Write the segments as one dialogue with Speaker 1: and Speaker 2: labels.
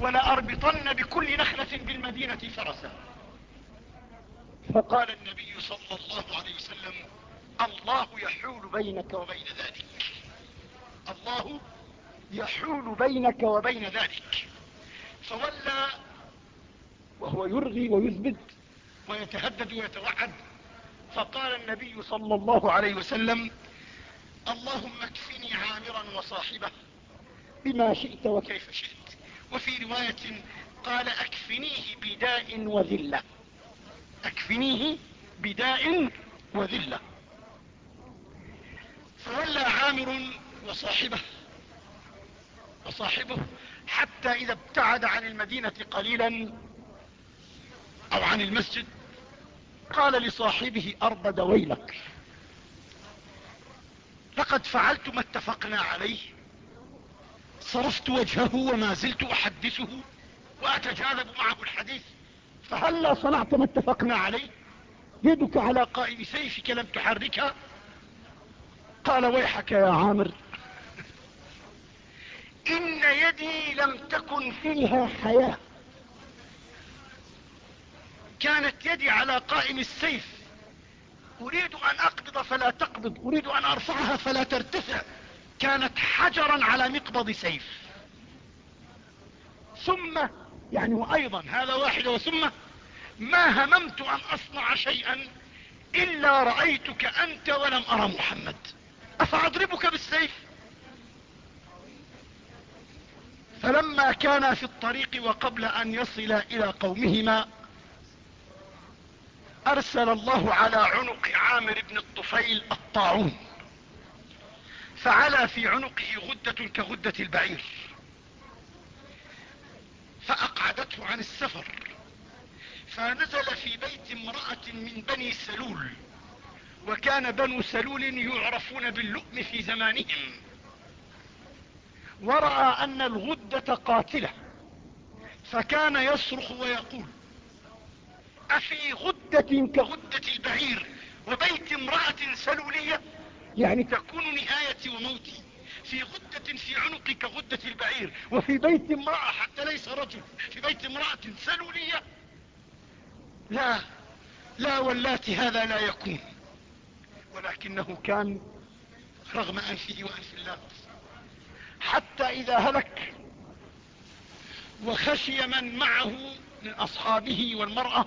Speaker 1: ولأربطن بكل نخلة بالمدينة فرسا. فقال النبي صلى الله عليه وسلم الله يحول بينك وبين ذلك. الله يحول بينك وبين ذلك. فولى وهو يرغي ويثبت ويتهدد ويتوعد. فقال النبي صلى الله عليه وسلم اللهم اكفني عامرا وصاحبه بما شئت وكيف شئت. وفي رواية قال أكفنيه بداء وذلة. أكفنيه بداء وذلة. فولى عامر وصاحبه وصاحبه حتى إذا ابتعد عن المدينة قليلا أو عن المسجد قال لصاحبه اربد ويلك لقد فعلت ما اتفقنا عليه. صرفت وجهه وما زلت أحدثه وأتجاذب معه الحديث. فهلا صنعت ما اتفقنا عليه. يدك على قائد سيفك لم تحركها قال ويحك يا عامر. إن يدي لم تكن فيها حياة. كانت يدي على قائم السيف. أريد أن أقبض فلا تقبض. أريد أن أرفعها فلا ترتفع. كانت حجرا على مقبض سيف. ثم يعني وأيضا هذا واحد وثم ما هممت أن أصنع شيئا إلا رأيتك أنت ولم أرى محمد. أفأضربك بالسيف؟ فلما كان في الطريق وقبل أن يصل إلى قومهما أرسل الله على عنق عامر بن الطفيل الطاعون. فعلى في عنقه غدة كغدة البعير. فأقعدته عن السفر. فنزل في بيت امرأة من بني سلول. وكان بنو سلول يعرفون باللؤم في زمانهم. ورأى أن الغدة قاتلة. فكان يصرخ ويقول أفي غدة كغدة البعير وبيت امرأة سلولية يعني تكون نهايتي وموتي في غدة في عنقي كغدة البعير وفي بيت امرأة حتى ليس رجل في بيت امرأة سلولية. لا لا واللات هذا لا يكون ولكنه كان رغم أنفه وأنف الله. حتى إذا هلك وخشي من معه من أصحابه والمرأة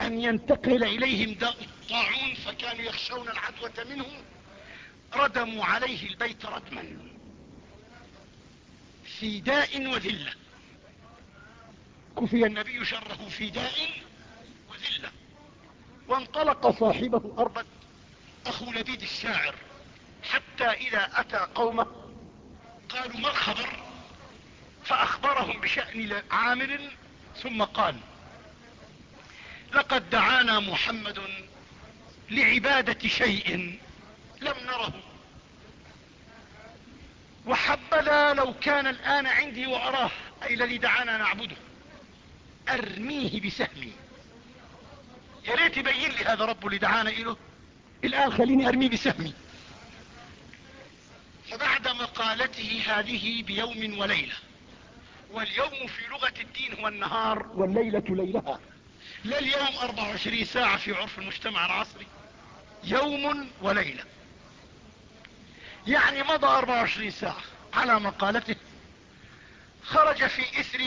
Speaker 1: أن ينتقل إليهم داء الطاعون فكانوا يخشون العدوة منه. ردموا عليه البيت ردما في داء وذلة. كفي النبي شره في داء وذلة. وانطلق صاحبه أربد أخو لبيد الشاعر. حتى إذا أتى قومه قالوا ما الخبر؟ فأخبرهم بشأن عامر ثم قال لقد دعانا محمد لعبادة شيء لم نره. وحبذا لو كان الآن عندي وأراه أي الذي دعانا نعبده. أرميه بسهمي. يا ريت يبين لي هذا رب اللي دعانا إله الآن خليني أرميه بسهمي. فبعد مقالته هذه بيوم وليلة واليوم في لغة الدين هو النهار والليلة ليلها. لا اليوم 24 ساعة في عرف المجتمع العصري. يوم وليلة. يعني مضى 24 ساعة على مقالته. خرج في إثر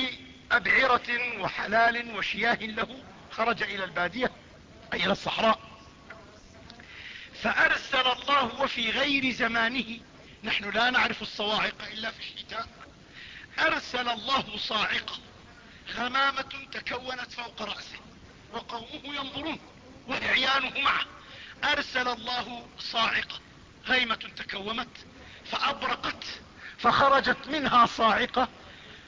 Speaker 1: أبعرة وحلال وشياه له. خرج إلى البادية أي إلى الصحراء. فأرسل الله وفي غير زمانه نحن لا نعرف الصواعق إلا في الشتاء أرسل الله صاعقة غمامة تكونت فوق رأسه وقومه ينظرون وعيانه معه. أرسل الله صاعقة غيمة تكومت فأبرقت فخرجت منها صاعقة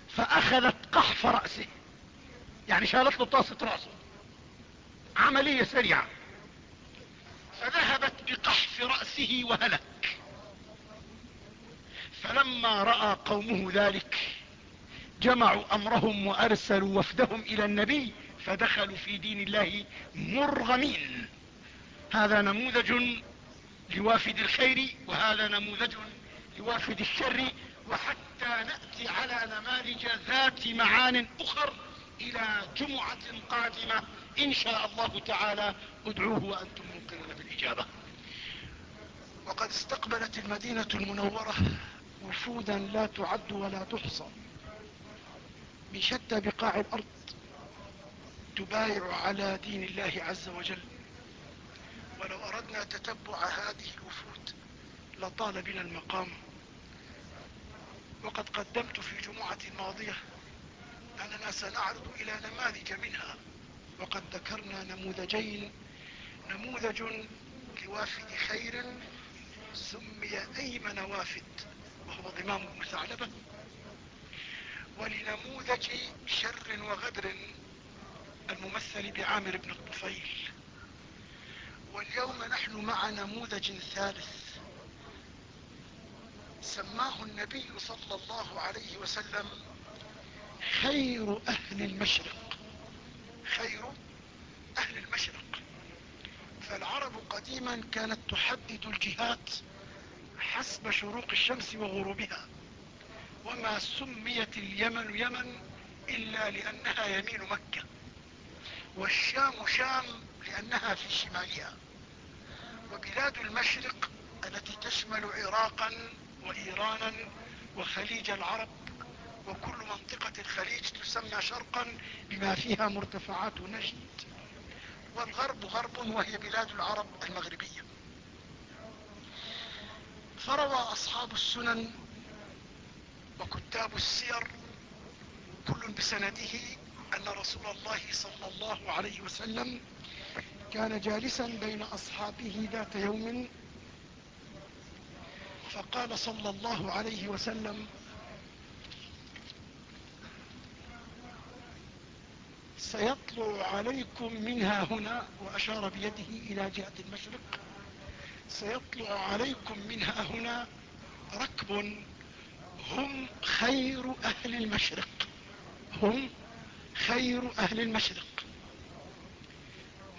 Speaker 1: فأخذت قحف رأسه. يعني شالت له طاسة رأسه. عملية سريعة. فذهبت بقحف رأسه وهلك. فلما رأى قومه ذلك جمعوا أمرهم وأرسلوا وفدهم إلى النبي فدخلوا في دين الله مرغمين. هذا نموذج لوافد الخير وهذا نموذج لوافد الشر وحتى نأتي على نماذج ذات معان أخر إلى جمعة قادمة إن شاء الله تعالى. ادعوه وأنتم موقنون بالإجابة. وقد استقبلت المدينة المنورة وفودا لا تعد ولا تحصى. من شتى بقاع الأرض تبايع على دين الله عز وجل. ولو أردنا تتبع هذه الوفود لطال بنا المقام. وقد قدمت في الجمعة الماضية أننا سنعرض إلى نماذج منها. وقد ذكرنا نموذجين. نموذج لوافد خير سمي أيمن وافد وهو ضمام بن ثعلبة. ولنموذج شر وغدر الممثل بعامر بن الطفيل. واليوم نحن مع نموذج ثالث. سماه النبي صلى الله عليه وسلم خير أهل المشرق. خير أهل المشرق. فالعرب قديما كانت تحدد الجهات حسب شروق الشمس وغروبها وما سميت اليمن يمن إلا لأنها يمين مكة والشام شام لأنها في شمالها. وبلاد المشرق التي تشمل عراقا وإيرانا وخليج العرب وكل منطقة الخليج تسمى شرقا بما فيها مرتفعات نجد والغرب غرب وهي بلاد العرب المغربية. فروى أصحاب السنن وكتاب السير كل بسنده أن رسول الله صلى الله عليه وسلم كان جالسا بين أصحابه ذات يوم فقال صلى الله عليه وسلم سيطلع عليكم منها هنا. وأشار بيده إلى جهة المشرق. سيطلع عليكم منها هنا ركب. هم خير أهل المشرق. هم خير أهل المشرق.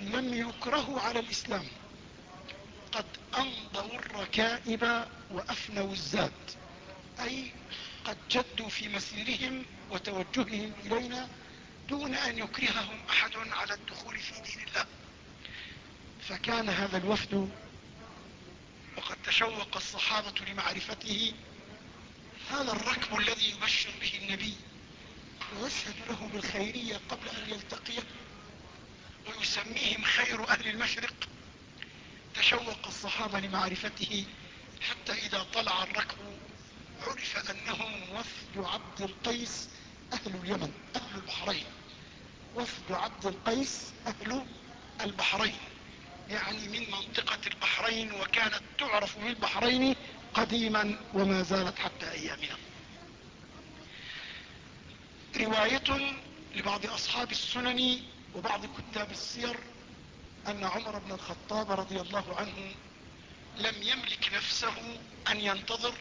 Speaker 1: لم يكرهوا على الإسلام. قد امضوا الركائب وأفنوا الزاد أي قد جدوا في مسيرهم وتوجههم إلينا دون أن يكرههم أحد على الدخول في دين الله. فكان هذا الوفد وقد تشوق الصحابة لمعرفته. هذا الركب الذي يبشر به النبي ويشهد له بالخيرية قبل أن يلتقيه. ويسميهم خير أهل المشرق. تشوق الصحابة لمعرفته حتى إذا طلع الركب عرف أنهم وفد عبد القيس أهل اليمن أهل البحرين. وفد عبد القيس أهل البحرين. يعني من منطقة البحرين وكانت تعرف بالبحرين قديما وما زالت حتى أيامنا. رواية لبعض أصحاب السنن وبعض كتاب السير أن عمر بن الخطاب رضي الله عنه لم يملك نفسه أن ينتظر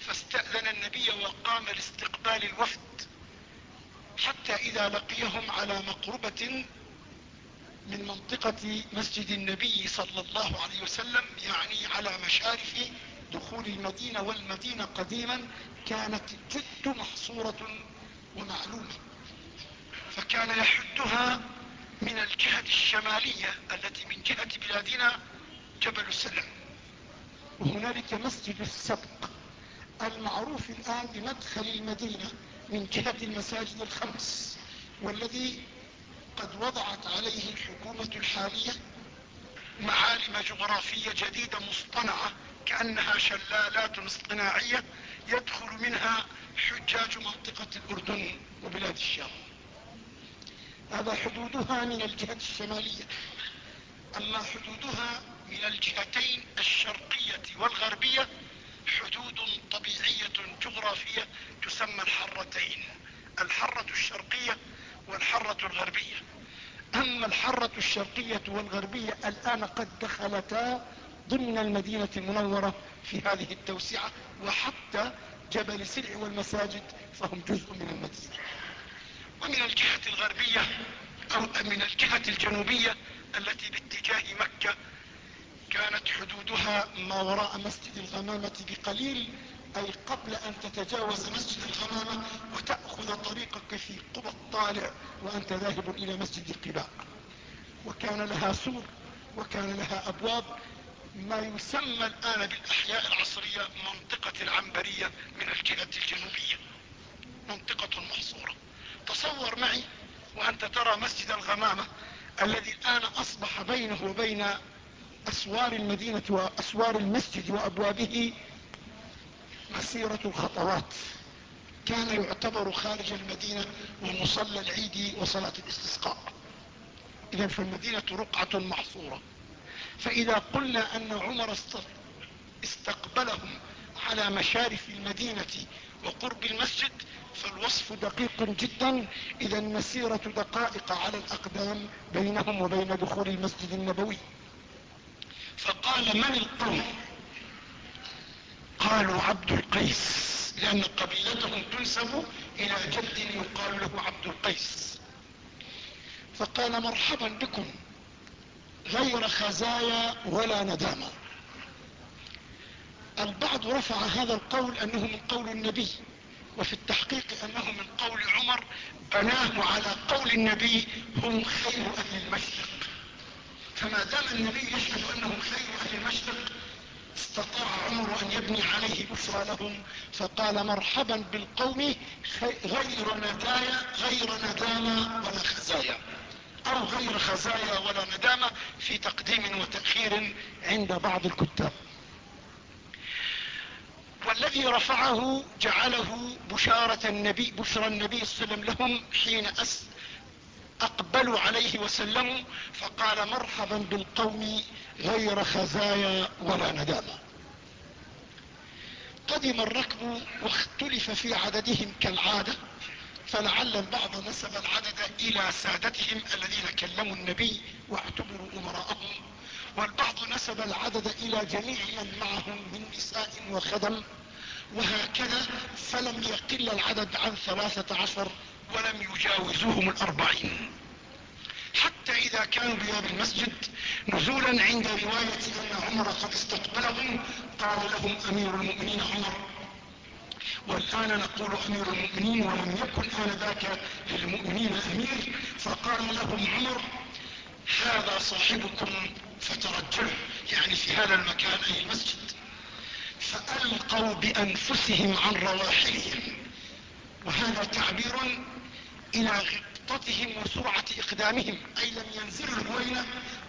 Speaker 1: فاستأذن النبي وقام لاستقبال الوفد حتى إذا لقيهم على مقربة من منطقة مسجد النبي صلى الله عليه وسلم يعني على مشارف دخول المدينة والمدينة قديما كانت جد محصورة ومعلومة. فكان يحدها من الجهة الشمالية التي من جهة بلادنا جبل السلم. وهنالك مسجد السبق المعروف الآن بمدخل المدينة من جهة المساجد الخمس والذي قد وضعت عليه الحكومة الحالية معالم جغرافية جديدة مصطنعة كأنها شلالات اصطناعية يدخل منها حجاج منطقة الأردن وبلاد الشام. هذا حدودها من الجهة الشمالية. أما حدودها من الجهتين الشرقية والغربية حدود طبيعية جغرافية تسمى الحرتين الحرة الشرقية والحرة الغربية. أما الحرة الشرقية والغربية الآن قد دخلتا ضمن المدينة المنورة في هذه التوسعة وحتى جبل سلع والمساجد فهم جزء من المدينة. ومن الجهة الغربية أو من الجهة الجنوبية التي باتجاه مكة كانت حدودها ما وراء مسجد الغمامة بقليل أي قبل أن تتجاوز مسجد الغمامة وتأخذ طريقك في قبى الطالع وأنت ذاهب إلى مسجد قباء. وكان لها سور وكان لها أبواب ما يسمى الآن بالأحياء العصرية منطقة العنبرية من الجهة الجنوبية منطقة محصورة. تصور معي وأنت ترى مسجد الغمامة الذي الآن أصبح بينه وبين أسوار المدينة وأسوار المسجد وأبوابه مسيرة الخطوات. كان يعتبر خارج المدينة ومصلى العيد وصلاة الاستسقاء. إذا فالمدينة رقعة محصورة. فإذا قلنا أن عمر استقبلهم على مشارف المدينة وقرب المسجد فالوصف دقيق جدا. إذا مسيرة دقائق على الأقدام بينهم وبين دخول المسجد النبوي. فقال من القوم؟ قالوا عبد القيس لأن قبيلتهم تنسب إلى جد يقال له عبد القيس. فقال مرحبا بكم. غير خزايا ولا ندامة. البعض رفع هذا القول أنه من قول النبي. وفي التحقيق أنه من قول عمر بناه على قول النبي هم خير أهل المشرق. فما دام النبي يشهد أنهم خير أهل المشرق استطاع عمر أن يبني عليه بشرى لهم فقال مرحبا بالقوم غير ندايا غير ندامة ولا خزايا. أو غير خزايا ولا ندامة في تقديم وتأخير عند بعض الكتاب. والذي رفعه جعله بشارة النبي بشرى النبي صلى الله عليه وسلم لهم حين أس أقبلوا عليه وسلموا فقال مرحبا بالقوم غير خزايا ولا ندامة. قدم الركب واختلف في عددهم كالعادة فلعل البعض نسب العدد إلى سادتهم الذين كلموا النبي واعتبروا أمراءهم والبعض نسب العدد إلى جميع من معهم من نساء وخدم وهكذا فلم يقل العدد عن ثلاثة عشر ولم يجاوزوهم الأربعين. حتى إذا كانوا بباب المسجد نزولا عند رواية أن عمر قد استقبلهم قال لهم أمير المؤمنين عمر والآن نقول أمير المؤمنين ولم يكن انذاك للمؤمنين أمير فقال لهم عمر هذا صاحبكم فترجلوا يعني في هذا المكان أي المسجد. فألقوا بأنفسهم عن رواحلهم. وهذا تعبير إلى غبطتهم وسرعة إقدامهم. أي لم ينزلوا الهوينة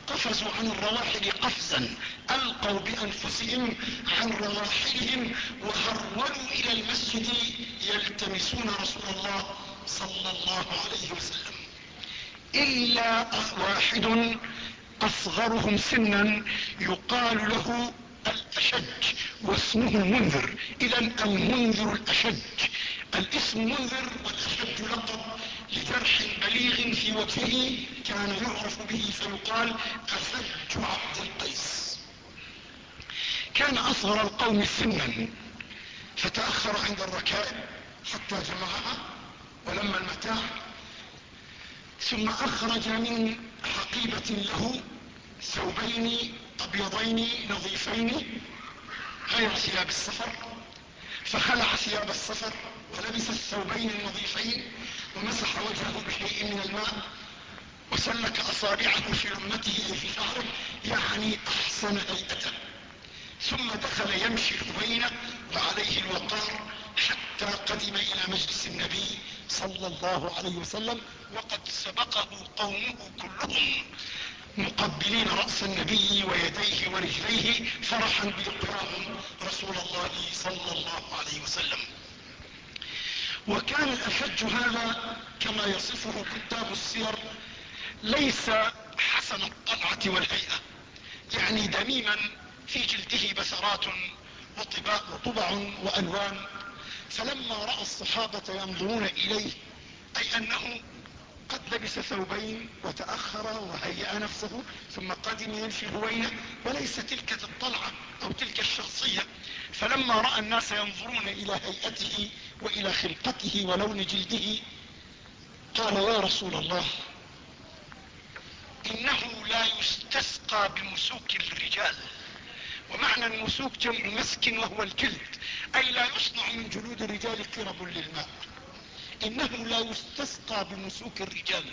Speaker 1: قفزوا عن الرواحل قفزا. ألقوا بأنفسهم عن رواحلهم وهرولوا إلى المسجد يلتمسون رسول الله صلى الله عليه وسلم. إلا واحد أصغرهم سنا يقال له الأشج واسمه المنذر. اذا المنذر الاشج الاسم منذر والاشج لقب لجرح بليغ في وجهه كان يعرف به فيقال أشج عبد القيس. كان أصغر القوم سنا فتأخر عند الركائب حتى جمعها ولما المتاع. ثم أخرج من حقيبة له ثوبين ابيضين نظيفين غير ثياب السفر فخلع ثياب السفر ولبس الثوبين النظيفين ومسح وجهه بشيء من الماء وسلك أصابعه في لمته في شعره يعني أحسن هيئته ثم دخل يمشي الهبين وعليه الوقار حتى قدم إلى مجلس النبي صلى الله عليه وسلم وقد سبقه قومه كلهم. مقبلين رأس النبي ويديه ورجليه فرحا بلقاهم رسول الله صلى الله عليه وسلم. وكان الأشج هذا كما يصفه كتاب السير ليس حسن الطلعة والهيئة يعني دميما في جلده بسرات وطبع وألوان فلما رأى الصحابة ينظرون إليه أي أنه قد لبس ثوبين وتأخر وهيأ نفسه ثم قدم يمشي هوينة وليس تلك الطلعة أو تلك الشخصية. فلما رأى الناس ينظرون إلى هيئته وإلى خلقته ولون جلده قال يا رسول الله إنه لا يستسقى بمسوك الرجال. ومعنى المسوك جمع مسك وهو الجلد أي لا يصنع من جلود الرجال قرب للماء. إنه لا يستسقى بمسوك الرجال.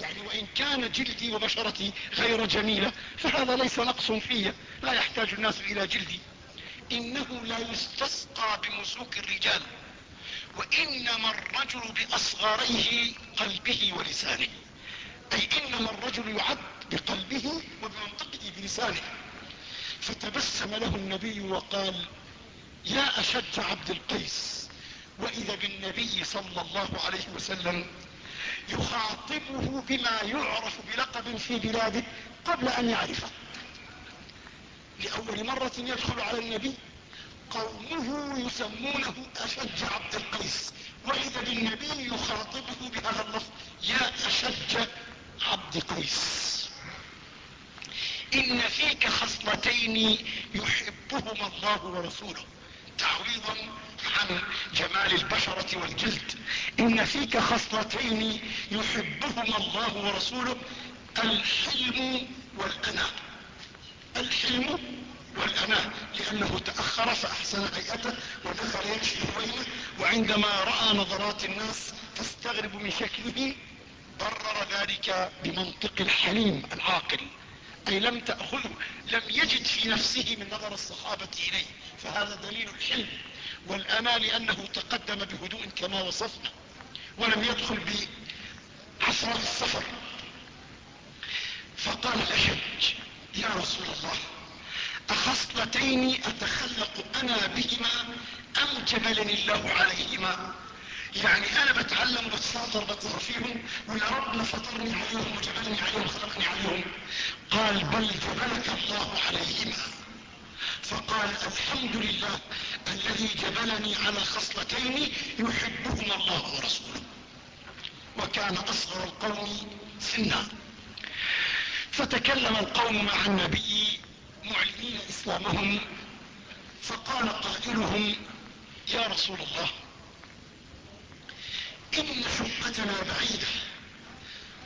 Speaker 1: يعني وإن كان جلدي وبشرتي غير جميلة فهذا ليس نقص في لا يحتاج الناس إلى جلدي. إنه لا يستسقى بمسوك الرجال وإنما الرجل بأصغريه قلبه ولسانه. أي إنما الرجل يعد بقلبه وبمنطقه بلسانه. فتبسم له النبي وقال يا أشج عبد القيس واذا بالنبي صلى الله عليه وسلم يخاطبه بما يعرف بلقب في بلاده قبل أن يعرفه. لأول مرة يدخل على النبي قومه يسمونه أشج عبد القيس. واذا بالنبي يخاطبه بهذا اللفظ يا أشج عبد قيس. إن فيك خصلتين يحبهما الله ورسوله. تعويضا عن جمال البشرة والجلد. إن فيك خصلتين يحبهما الله ورسوله الحلم والأناة الحلم والأناة لأنه تأخر فأحسن هيئته ودخل يمشي هوينه وعندما رأى نظرات الناس تستغرب من شكله برر ذلك بمنطق الحليم العاقل. اي لم تأخذه لم يجد في نفسه من نظر الصحابة إليه. فهذا دليل الحلم والأمان لأنه تقدم بهدوء كما وصفنا ولم يدخل بعصر السفر. فقال الاشج يا رسول الله اخصلتين أتخلق أنا بهما أم جبلني الله عليهما؟ يعني أنا بتعلم وبتساطر بتظهر فيهم ولا ربنا فطرني عليهم وجبلني عليهم خلقني عليهم. قال بل جبلك الله عليهما. فقال الحمد لله الذي جبلني على خصلتين يحبهما الله ورسوله. وكان أصغر القوم سنا فتكلم القوم مع النبي معلنين إسلامهم فقال قائلهم يا رسول الله ان شقتنا بعيدة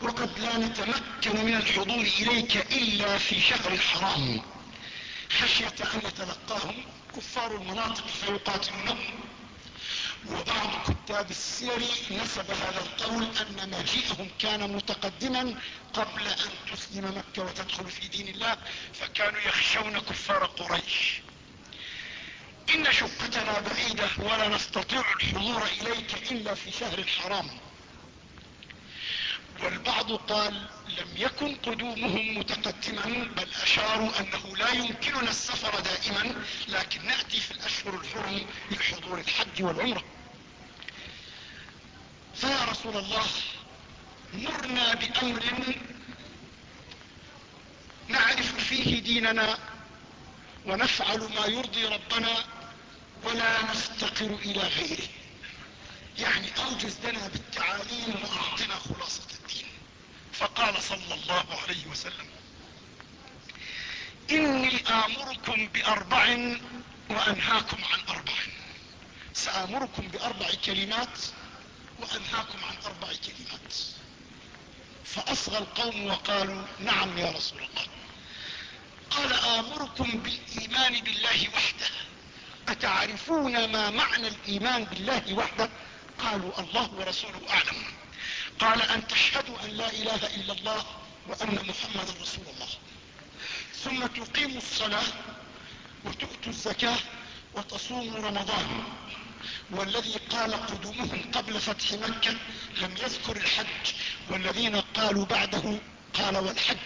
Speaker 1: وقد لا نتمكن من الحضور إليك إلا في شهر حرام. خشية أن يتلقاهم كفار المناطق فيقاتلونهم وبعض كتاب السير نسب هذا القول أن مجيئهم كان متقدما قبل أن تسلم مكة وتدخل في دين الله فكانوا يخشون كفار قريش. إن شقتنا بعيدة ولا نستطيع الحضور إليك إلا في شهر الحرام. والبعض قال لم يكن قدومهم متقدما بل أشاروا أنه لا يمكننا السفر دائما لكن نأتي في الأشهر الحرم لحضور الحج والعمرة. فيا رسول الله مرنا بأمر نعرف فيه ديننا ونفعل ما يرضي ربنا ولا نفتقر إلى غيره. يعني اوجز لنا بالتعاليم وأعطنا خلاصة الدين. فقال صلى الله عليه وسلم إني آمركم بأربع وأنهاكم عن أربع. سآمركم بأربع كلمات وأنهاكم عن أربع كلمات. فأصغى القوم وقالوا نعم يا رسول الله. قال آمركم بالإيمان بالله وحده. اتعرفون ما معنى الإيمان بالله وحده؟ قالوا الله ورسوله أعلم. قال أن تشهدوا أن لا إله إلا الله وأن محمدا رسول الله. ثم تقيموا الصلاة وتؤتوا الزكاة وتصوموا رمضان. والذي قال قدومهم قبل فتح مكة لم يذكر الحج. والذين قالوا بعده قال والحج.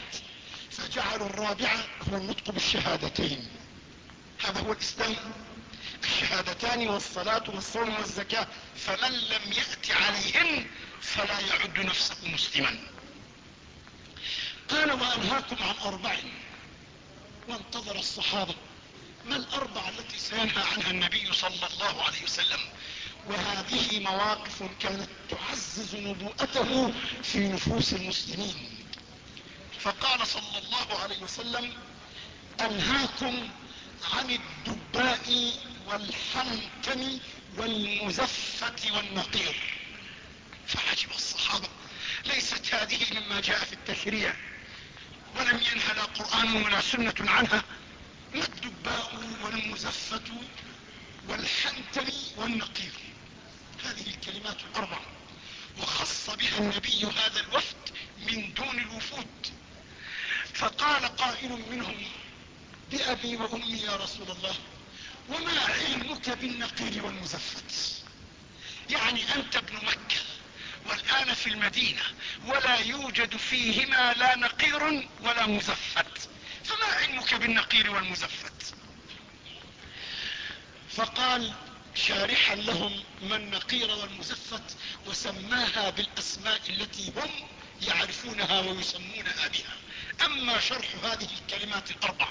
Speaker 1: فجعلوا الرابعة هو النطق بالشهادتين. هذا هو الإسلام. الشهادتان والصلاة والصوم والزكاة فمن لم يأت عليهن فلا يعد نفسه مسلما. قال وأنهاكم عن أربع. وانتظر الصحابة ما الأربع التي سينهى عنها النبي صلى الله عليه وسلم؟ وهذه مواقف كانت تعزز نبوءته في نفوس المسلمين. فقال صلى الله عليه وسلم أنهاكم عن الدباء والحنكم والمزفة والنقير فعجب الصحابة. ليست هذه مما جاء في التشريع. ولم ينهى لا قرآن ولا سنة عنها. ما الدباء والمزفة والحنتم والنقير هذه الكلمات الأربعة وخص بها النبي هذا الوفد من دون الوفود. فقال قائل منهم بأبي وأمي يا رسول الله. وما علمك بالنقير والمزفت. يعني أنت ابن مكة والآن في المدينة ولا يوجد فيهما لا نقير ولا مزفت. فما علمك بالنقير والمزفت؟ فقال شارحا لهم ما النقير والمزفت وسماها بالأسماء التي هم يعرفونها ويسمونها بها أما شرح هذه الكلمات الأربع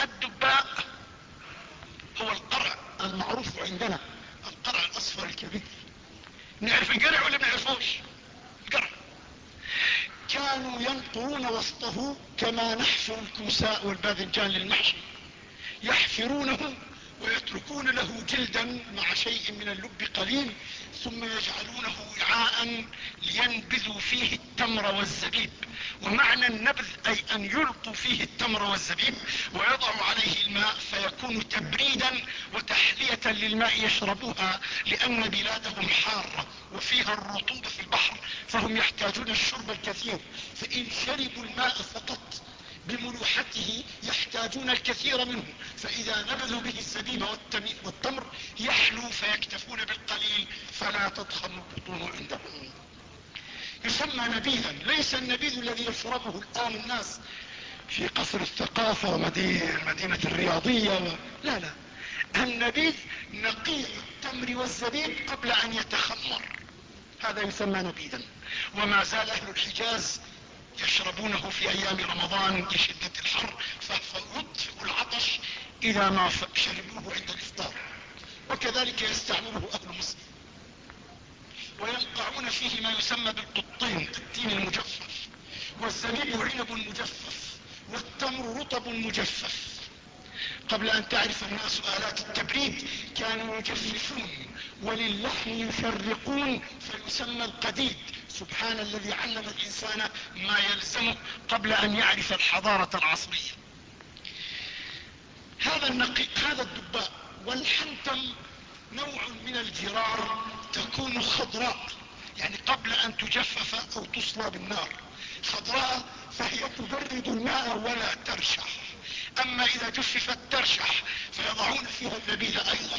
Speaker 1: الدباء هو القرع المعروف عندنا القرع الأصفر الكبير. نعرف القرع ولا نعرفوش؟ القرع. كانوا ينقرون وسطه كما نحفر الكوساء والباذنجان للمحشي. يحفرونه ويتركون له جلدا مع شيء من اللب قليل ثم يجعلونه وعاء لينبذوا فيه التمر والزبيب. ومعنى النبذ أي أن يلقوا فيه التمر والزبيب ويضعوا عليه الماء فيكون تبريدا وتحلية للماء يشربوها لأن بلادهم حارة وفيها الرطوبة في البحر فهم يحتاجون الشرب الكثير. فإن شربوا الماء فقط بملوحته يحتاجون الكثير منه فإذا نبذوا به الزبيب والتمر يحلو فيكتفون بالقليل فلا تضخم البطون عندهم. يسمى نبيذا ليس النبيذ الذي يشربه الآن الناس في قصر الثقافة ومدينة الرياضية. و... لا لا النبيذ نقيع التمر والزبيب قبل أن يتخمر. هذا يسمى نبيذا. وما زال أهل الحجاز يشربونه في أيام رمضان لشدة الحر فيطفئ العطش اذا ما شربوه عند الإفطار. وكذلك يستعمله أهل مصر. وينقعون فيه ما يسمى بالقطين التين المجفف. والزبيب عنب مجفف والتمر رطب مجفف. قبل أن تعرف الناس آلات التبريد كانوا يجففون وللحم يفرقون فيسمى القديد. سبحان الذي علم الإنسان ما يلزمه قبل أن يعرف الحضارة العصرية. هذا النقي هذا الدباء والحنتم نوع من الجرار تكون خضراء. يعني قبل أن تجفف أو تصلى بالنار. خضراء فهي تبرد الماء ولا ترشح. أما إذا جففت ترشح فيضعون فيها النبيذ أيضا.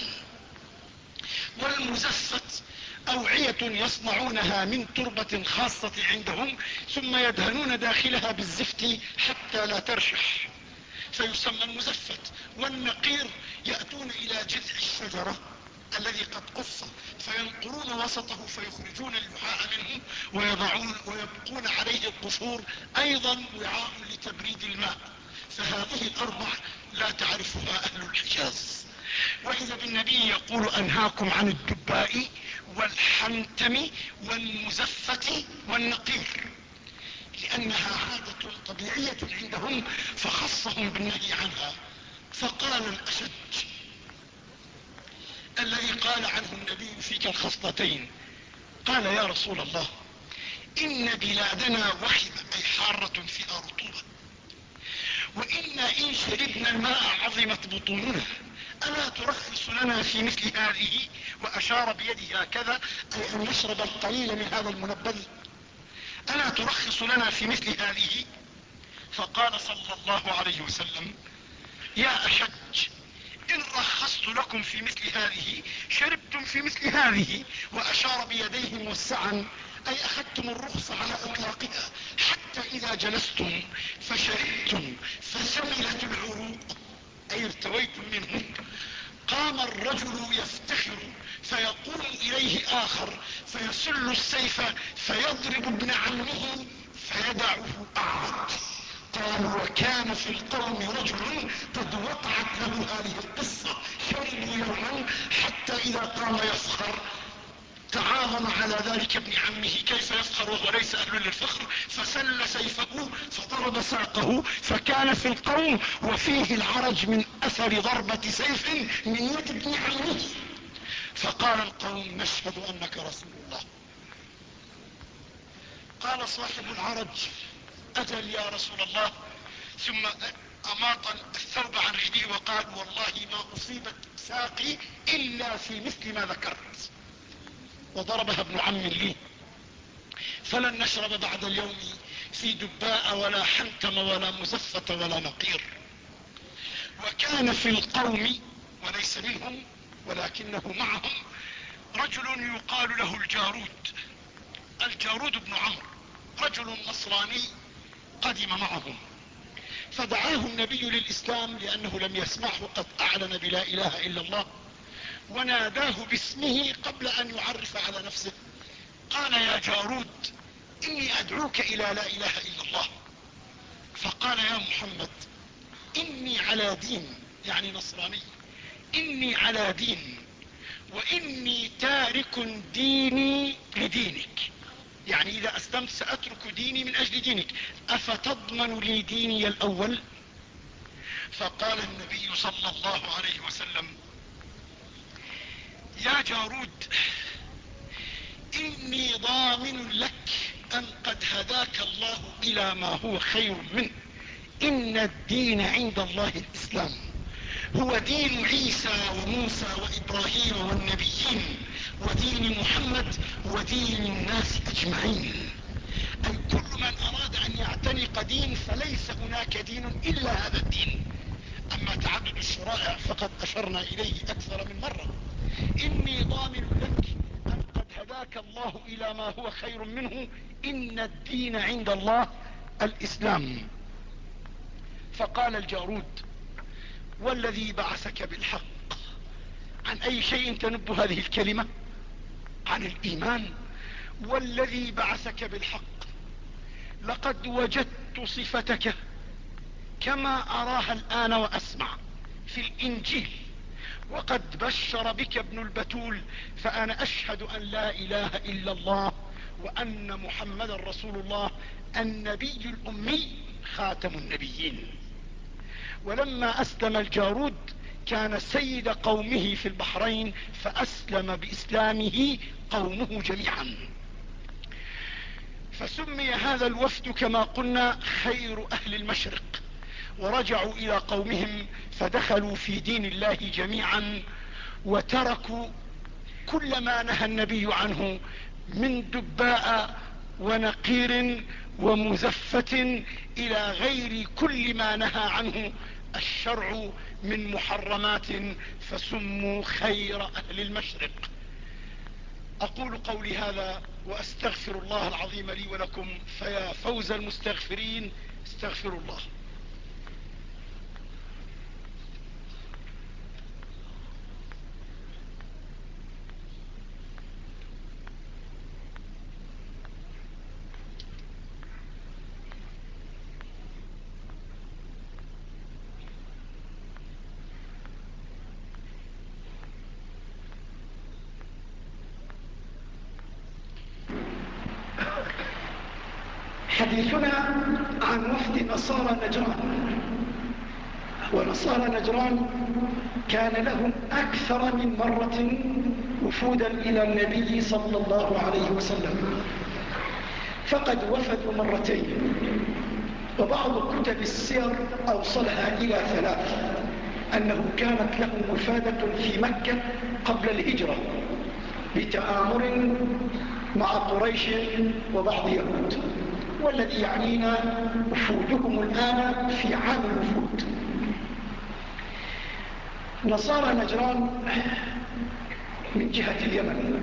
Speaker 1: والمزفت أوعية يصنعونها من تربة خاصة عندهم ثم يدهنون داخلها بالزفت حتى لا ترشح. فيسمى المزفت والنقير يأتون إلى جذع الشجرة الذي قد قص فينقرون وسطه فيخرجون اللحاء منه ويضعون ويبقون عليه القشور أيضا وعاء لتبريد الماء. فهذه الأربع لا تعرفها أهل الحجاز. وإذا بالنبي يقول أنهاكم عن الدباء والحنتم والمزفة والنقير لأنها عادة طبيعية عندهم فخصهم بالنهي عنها. فقال الأشج الذي قال عنه النبي فيك الخصلتين قال يا رسول الله إن بلادنا وخمة أي حارة فيها رطوبة وإنا إن شربنا الماء عظمت بطوننا ألا ترخص لنا في مثل هذه؟ وأشار بيده هكذا أي أن نشرب القليل من هذا المنبذ. ألا ترخص لنا في مثل هذه؟ فقال صلى الله عليه وسلم يا أشج إن رخصت لكم في مثل هذه شربتم في مثل هذه. وأشار بيديه موسعا أي أخذتم الرخصة على أطلاقها. حتى إذا جلستم فشربتم فسملت العروق. أي ارتويتم منه قام الرجل يفتخر فيقوم إليه آخر فيسل السيف فيضرب ابن عمه فيدعه اعرض قال وكان في القوم رجل قد وقعت له هذه القصة. شرب يوما حتى إذا قام يفخر تعاظم على ذلك ابن عمه كيف يفخر وهو ليس أهل للفخر فسل سيفه فضرب ساقه فكان في القوم وفيه العرج من أثر ضربة سيف من يد ابن عمه. فقال القوم نشهد أنك رسول الله. قال صاحب العرج أجل يا رسول الله. ثم أماط الثوب عن رجله وقال والله ما أصيبت ساقي إلا في مثل ما ذكرت. وضربها ابن عم لي. فلن نشرب بعد اليوم في دباء ولا حنتم ولا مزفة ولا نقير. وكان في القوم وليس منهم ولكنه معهم رجل يقال له الجارود. الجارود بن عمرو رجل نصراني قدم معهم. فدعاه النبي للإسلام لأنه لم يسمعه قد أعلن بلا إله إلا الله. وناداه باسمه قبل أن يعرف على نفسه. قال يا جارود إني أدعوك إلى لا إله إلا الله. فقال يا محمد إني على دين يعني نصراني. إني على دين وإني تارك ديني لدينك. يعني إذا أسلمت سأترك ديني من أجل دينك. أفتضمن لي ديني الأول؟ فقال النبي صلى الله عليه وسلم يا جارود إني ضامن لك أن قد هداك الله إلى ما هو خير منه. إن الدين عند الله الإسلام. هو دين عيسى وموسى وإبراهيم والنبيين ودين محمد ودين الناس أجمعين. أي كل من أراد أن يعتنق دين فليس هناك دين إلا هذا الدين. أما تعدد الشرائع فقد أشرنا إليه أكثر من مرة. إني ضامن لك أن قد هداك الله إلى ما هو خير منه. إن الدين عند الله الإسلام. فقال الجارود والذي بعثك بالحق عن أي شيء تنب هذه الكلمة؟ عن الإيمان. والذي بعثك بالحق لقد وجدت صفتك كما أراها الآن وأسمع في الإنجيل. وقد بشر بك ابن البتول فأنا أشهد أن لا إله إلا الله وأن محمد رسول الله النبي الأمي خاتم النبيين. ولما أسلم الجارود كان سيد قومه في البحرين فأسلم بإسلامه قومه جميعا. فسمي هذا الوفد كما قلنا خير أهل المشرق. ورجعوا إلى قومهم فدخلوا في دين الله جميعا وتركوا كل ما نهى النبي عنه من دباء ونقير ومزفة إلى غير كل ما نهى عنه الشرع من محرمات فسموا خير أهل المشرق. أقول قولي هذا وأستغفر الله العظيم لي ولكم فيا فوز المستغفرين استغفروا الله حديثنا عن وفد نصارى نجران نجران كان لهم أكثر من مرة وفودا إلى النبي صلى الله عليه وسلم. فقد وفدوا مرتين وبعض كتب السير أوصلها إلى ثلاث أنه كانت لهم وفادة في مكة قبل الهجرة بتآمر مع قريش وبعض يهود. والذي يعنينا وفودهم الآن في عام الوفود نصارى نجران من جهة اليمن.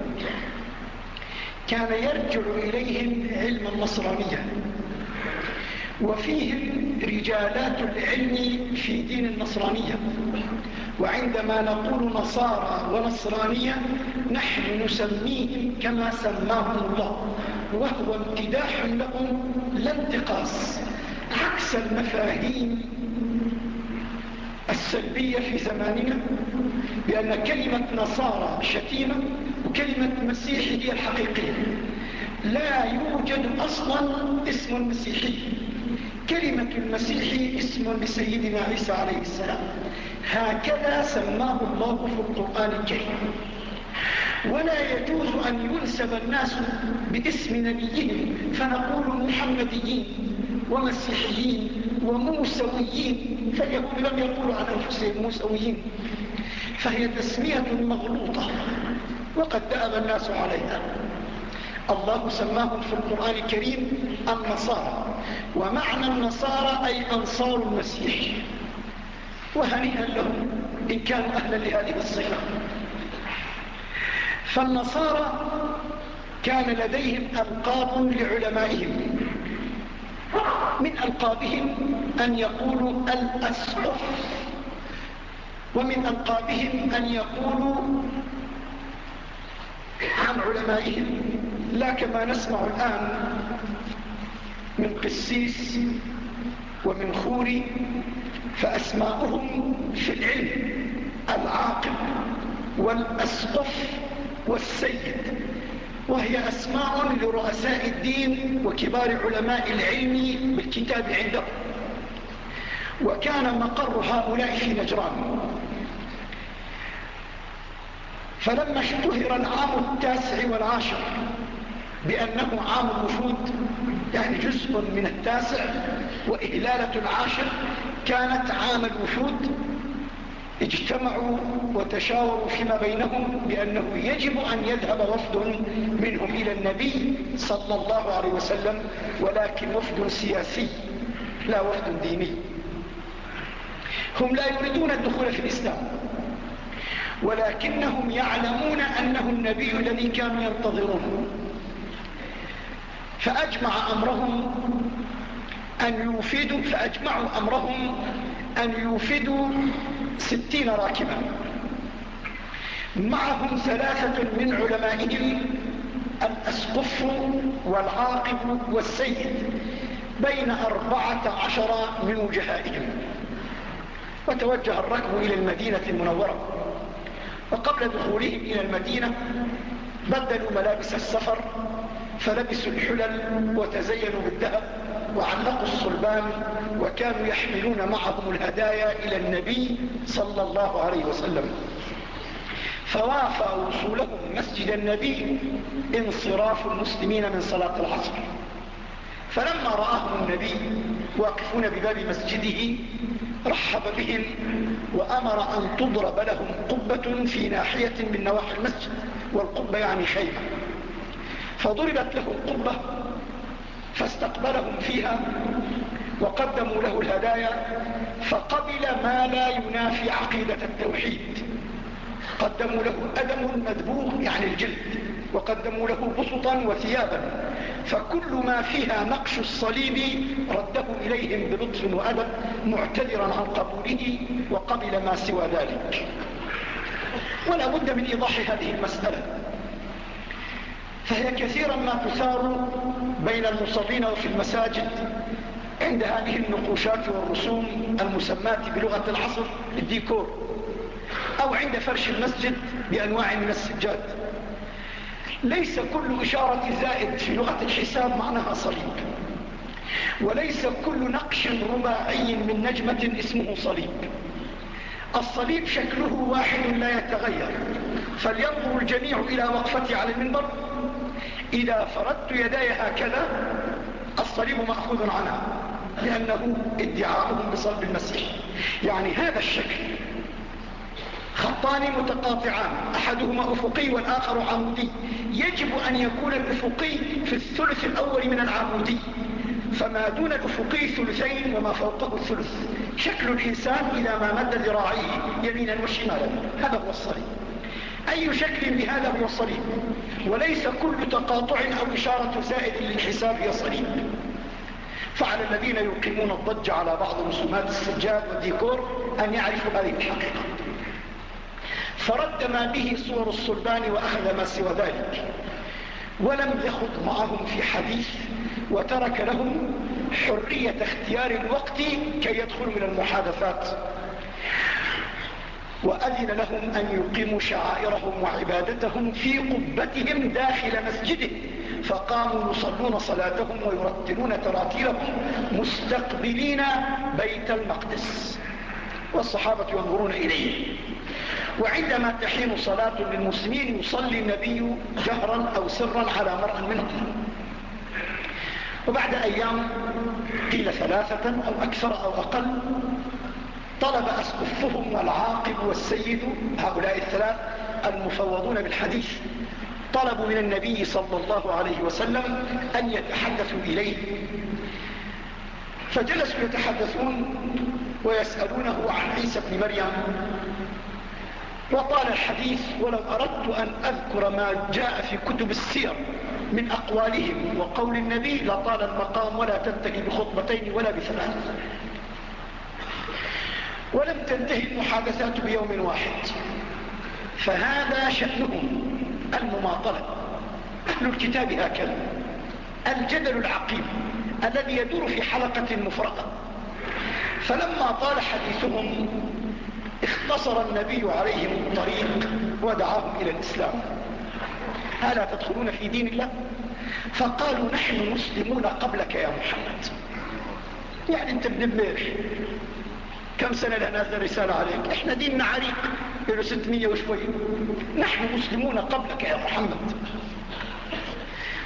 Speaker 1: كان يرجع إليهم علم النصرانية. وفيهم رجالات العلم في دين النصرانية. وعندما نقول نصارى ونصرانية نحن نسميه كما سماهم الله. وهو امتداح لهم لا انتقاص. عكس المفاهيم السلبية في زماننا بأن كلمة نصارى شتيمة وكلمة مسيحي هي الحقيقية. لا يوجد أصلا اسم المسيحي كلمة المسيحي اسم لسيدنا عيسى عليه السلام. هكذا سماه الله في القرآن الكريم. ولا يجوز أن ينسب الناس باسم نبيهم فنقول محمديين ومسيحيين. وموسويين فاليهود لم يقولوا عن أنفسهم موسويين. فهي تسمية مغلوطة وقد دأب الناس عليها. الله سماهم في القرآن الكريم النصارى ومعنى النصارى أي أنصار المسيح. وهنيئا لهم إن كانوا أهلا لهذه الصفة. فالنصارى كان لديهم ألقاب لعلمائهم. من ألقابهم أن يقولوا الأسقف. ومن ألقابهم أن يقولوا عن علمائهم لا كما نسمع الآن من قسيس ومن خوري فأسماؤهم في العلم العاقل والأسقف والسيد. وهي أسماء لرؤساء الدين وكبار علماء العلم بالكتاب عندهم. وكان مقر هؤلاء في نجران فلما اشتهر العام التاسع والعاشر بأنه عام الوفود يعني جزء من التاسع وإهلالة العاشر كانت عام الوفود اجتمعوا وتشاوروا فيما بينهم بأنه يجب أن يذهب وفد منهم إلى النبي صلى الله عليه وسلم ولكن وفد سياسي لا وفد ديني. هم لا يريدون الدخول في الإسلام ولكنهم يعلمون أنه النبي الذي كانوا ينتظرونه. فأجمع أمرهم أن يوفدوا فأجمعوا أمرهم أن يوفدوا ستين راكبا. معهم ثلاثة من علمائهم الأسقف والعاقب والسيد بين أربعة عشر من وجهائهم. وتوجه الركب إلى المدينة المنورة. وقبل دخولهم إلى المدينة بدلوا ملابس السفر فلبسوا الحلل وتزينوا بالذهب. وعلقوا الصلبان وكانوا يحملون معهم الهدايا إلى النبي صلى الله عليه وسلم. فوافى وصولهم مسجد النبي انصراف المسلمين من صلاة العصر. فلما رآهم النبي واقفون بباب مسجده رحب بهم وأمر أن تضرب لهم قبة في ناحية من نواحي المسجد والقبة يعني خيمة. فضربت له القبة فاستقبلهم فيها وقدموا له الهدايا فقبل ما لا ينافي عقيدة التوحيد. قدموا له أدم مدبوغ يعني الجلد وقدموا له بسطا وثيابا فكل ما فيها نقش الصليب رده إليهم بلطف وأدب معتذرا عن قبوله وقبل ما سوى ذلك. ولا بد من إيضاح هذه المسألة. فهي كثيرا ما تثار بين المصلين وفي المساجد عند هذه النقوشات والرسوم المسماة بلغة العصر الديكور أو عند فرش المسجد بأنواع من السجاد. ليس كل إشارة زائد في لغة الحساب معناها صليب وليس كل نقش رباعي من نجمة اسمه صليب. الصليب شكله واحد لا يتغير فلينظر الجميع إلى وقفتي على المنبر إذا فردت يداي هكذا الصليب مأخوذ عنها لأنه ادعاؤهم بصلب المسيح. يعني هذا الشكل. خطان متقاطعان أحدهما أفقي والآخر عمودي. يجب أن يكون الأفقي في الثلث الأول من العمودي. فما دون الأفقي ثلثين وما فوقه الثلث. شكل الإنسان إذا ما مد ذراعيه يمينا وشمالا. هذا هو الصليب. أي شكل بهذا هو الصليب؟ وليس كل تقاطع أو إشارة زائد للحساب هي صليب فعلى الذين يقيمون الضج على بعض رسومات السجاد والديكور أن يعرفوا هذه الحقيقة. فرد ما به صور الصلبان وأخذ ما سوى ذلك. ولم يخض معهم في حديث وترك لهم حرية اختيار الوقت كي يدخلوا من المحادثات. وأذن لهم أن يقيموا شعائرهم وعبادتهم في قبتهم داخل مسجده. فقاموا يصلون صلاتهم ويرتلون تراتيلهم مستقبلين بيت المقدس. والصحابة ينظرون إليه. وعندما تحين صلاة للمسلمين يصلي النبي جهرا أو سرا على مرء منهم. وبعد أيام قيل ثلاثة أو أكثر أو أقل طلب أسقفهم والعاقب والسيد هؤلاء الثلاث المفوضون بالحديث. طلبوا من النبي صلى الله عليه وسلم أن يتحدثوا إليه. فجلسوا يتحدثون ويسألونه عن عيسى بن مريم. وطال الحديث ولو أردت أن أذكر ما جاء في كتب السير من أقوالهم وقول النبي لطال المقام ولا تنتهي بخطبتين ولا بثلاث. ولم تنتهي المحادثات بيوم واحد. فهذا شأنهم المماطلة. أهل الكتاب هكذا. الجدل العقيم الذي يدور في حلقة مفرقة. فلما طال حديثهم اختصر النبي عليهم الطريق ودعاهم إلى الإسلام. ألا تدخلون في دين الله؟ فقالوا نحن مسلمون قبلك يا محمد. يعني أنت ابن بليش كم سنة لنا رسالة عليك؟ إحنا ديننا عريق له 600 وشوي. نحن مسلمون قبلك يا محمد.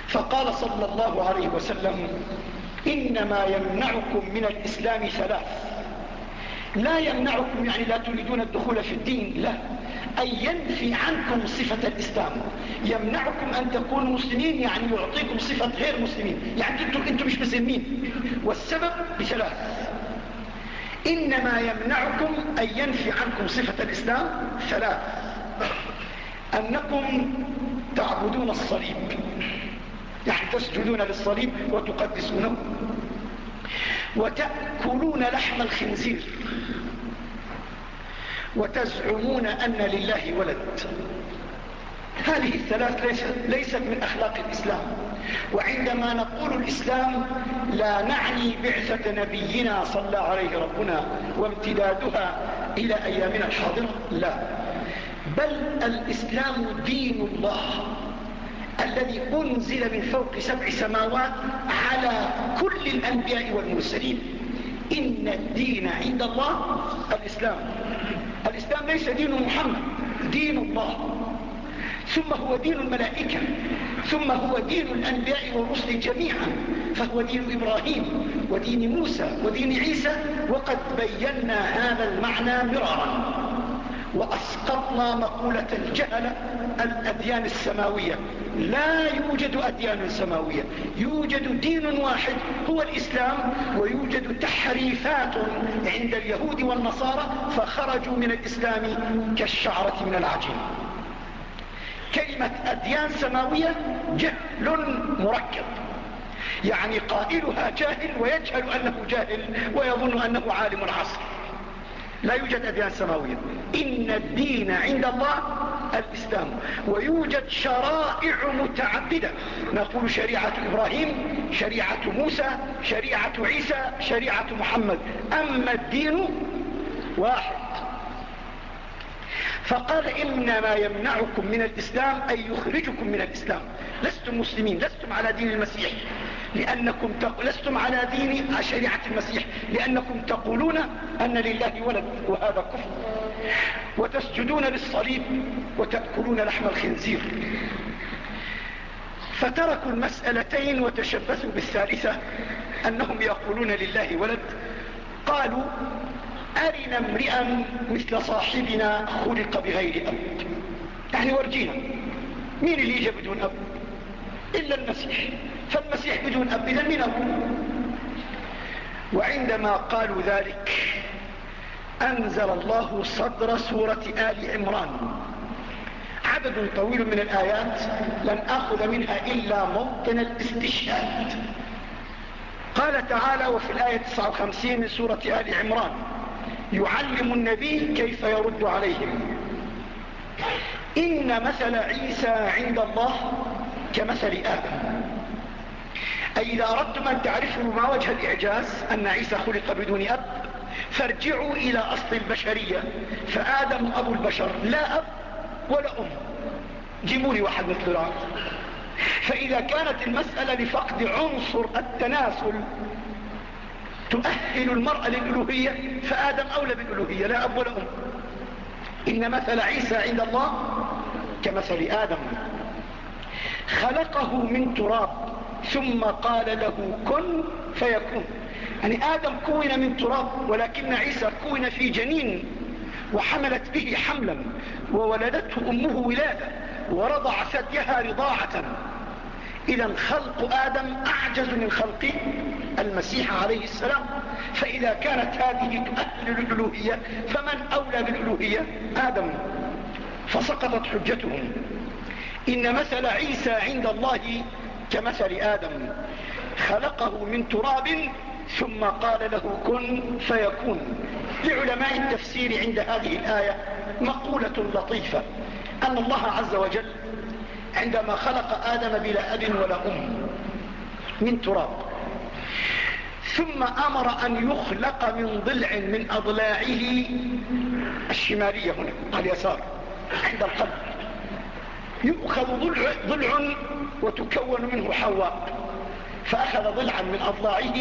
Speaker 1: فقال صلى الله عليه وسلم إنما يمنعكم من الإسلام ثلاث. لا يمنعكم يعني لا تريدون الدخول في الدين لا. أن ينفي عنكم صفة الإسلام. يمنعكم أن تكونوا مسلمين يعني يعطيكم صفة غير مسلمين. يعني أنتم, أنتم مش مسلمين. والسبب بثلاث. إنما يمنعكم أن ينفي عنكم صفة الإسلام ثلاث. أنكم تعبدون الصليب. يعني تسجدون للصليب وتقدسونه. وتأكلون لحم الخنزير. وتزعمون أن لله ولد. هذه الثلاث ليست, من أخلاق الإسلام. وعندما نقول الإسلام لا نعني بعثة نبينا صلى عليه ربنا وامتدادها إلى أيامنا الحاضرة لا. بل الإسلام دين الله الذي أنزل من فوق سبع سماوات على كل الأنبياء والمرسلين. إن الدين عند الله الإسلام. الإسلام ليس دين محمد دين الله. ثم هو دين الملائكة. ثم هو دين الأنبياء والرسل جميعا. فهو دين إبراهيم ودين موسى ودين عيسى وقد بينا هذا المعنى مرارا. وأسقطنا مقولة الجهل الأديان السماوية. لا يوجد أديان سماوية. يوجد دين واحد هو الإسلام ويوجد تحريفات عند اليهود والنصارى فخرجوا من الإسلام كالشعرة من العجين. كلمة أديان سماوية جهل مركب. يعني قائلها جاهل ويجهل أنه جاهل ويظن أنه عالم العصر. لا يوجد أديان سماوية. إن الدين عند الله الإسلام. ويوجد شرائع متعددة. نقول شريعة إبراهيم شريعة موسى شريعة عيسى شريعة محمد. أما الدين واحد. فقال إنما يمنعكم من الإسلام أي يخرجكم من الإسلام. لستم مسلمين لستم على دين المسيح. لأنكم تق... لستم على دين شريعة المسيح. لأنكم تقولون أن لله ولد وهذا كفر. وتسجدون للصليب وتأكلون لحم الخنزير. فتركوا المسألتين وتشبثوا بالثالثة أنهم يقولون لله ولد. قالوا أرنا امرئا مثل صاحبنا خلق بغير أب. يعني ورجينا مين اللي يجي بدون أب؟ إلا المسيح. فالمسيح بدون أب إذا من أبوه؟ وعندما قالوا ذلك أنزل الله صدر سورة آل عمران. عدد طويل من الآيات لن أخذ منها إلا موطن الاستشهاد. قال تعالى وفي الآية 59 من سورة آل عمران يعلم النبي كيف يرد عليهم. إن مثل عيسى عند الله كمثل آدم. أي إذا أردتم أن تعرفوا ما وجه الإعجاز أن عيسى خلق بدون أب فارجعوا إلى أصل البشرية. فآدم أبو البشر لا أب ولا أم. جيبوا لي واحد مثل رأى فإذا كانت المسألة لفقد عنصر التناسل تؤهل المرأة للألوهية فآدم أولى بالألوهية لا أب ولا أم. إن مثل عيسى عند الله كمثل آدم. خلقه من تراب ثم قال له كن فيكون. يعني آدم كون من تراب ولكن عيسى كون في جنين وحملت به حملا وولدته أمه ولادة ورضع ثديها رضاعة. إذا خلق آدم أعجز من خلق المسيح عليه السلام. فإذا كانت هذه تؤهل للألوهية فمن أولى بالألوهية؟ آدم. فسقطت حجتهم. إن مثل عيسى عند الله كمثل آدم. خلقه من تراب ثم قال له كن فيكون. لعلماء التفسير عند هذه الآية مقولة لطيفة. أن الله عز وجل عندما خلق آدم بلا أب ولا أم من تراب. ثم أمر أن يخلق من ضلع من أضلاعه الشمالية هنا اليسار عند القلب. يؤخذ ضلع, ضلع وتكون منه حواء. فأخذ ضلعا من أضلاعه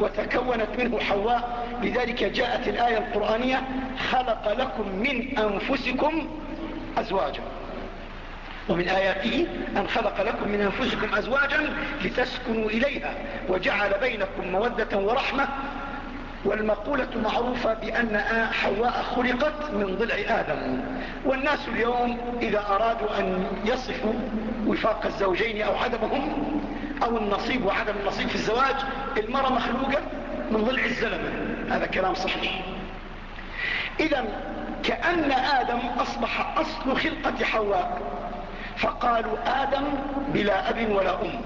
Speaker 1: وتكونت منه حواء. لذلك جاءت الآية القرآنية خلق لكم من أنفسكم أزواجا. ومن آياته أن خلق لكم من أنفسكم أزواجا لتسكنوا إليها وجعل بينكم مودة ورحمة والمقولة معروفة بأن حواء خلقت من ضلع آدم. والناس اليوم إذا أرادوا أن يصفوا وفاق الزوجين أو عدمهم أو النصيب وعدم النصيب في الزواج المرأة مخلوقة من ضلع الزلمة. هذا كلام صحيح. إذا كأن آدم أصبح أصل خلقة حواء. فقالوا آدم بلا أب ولا أم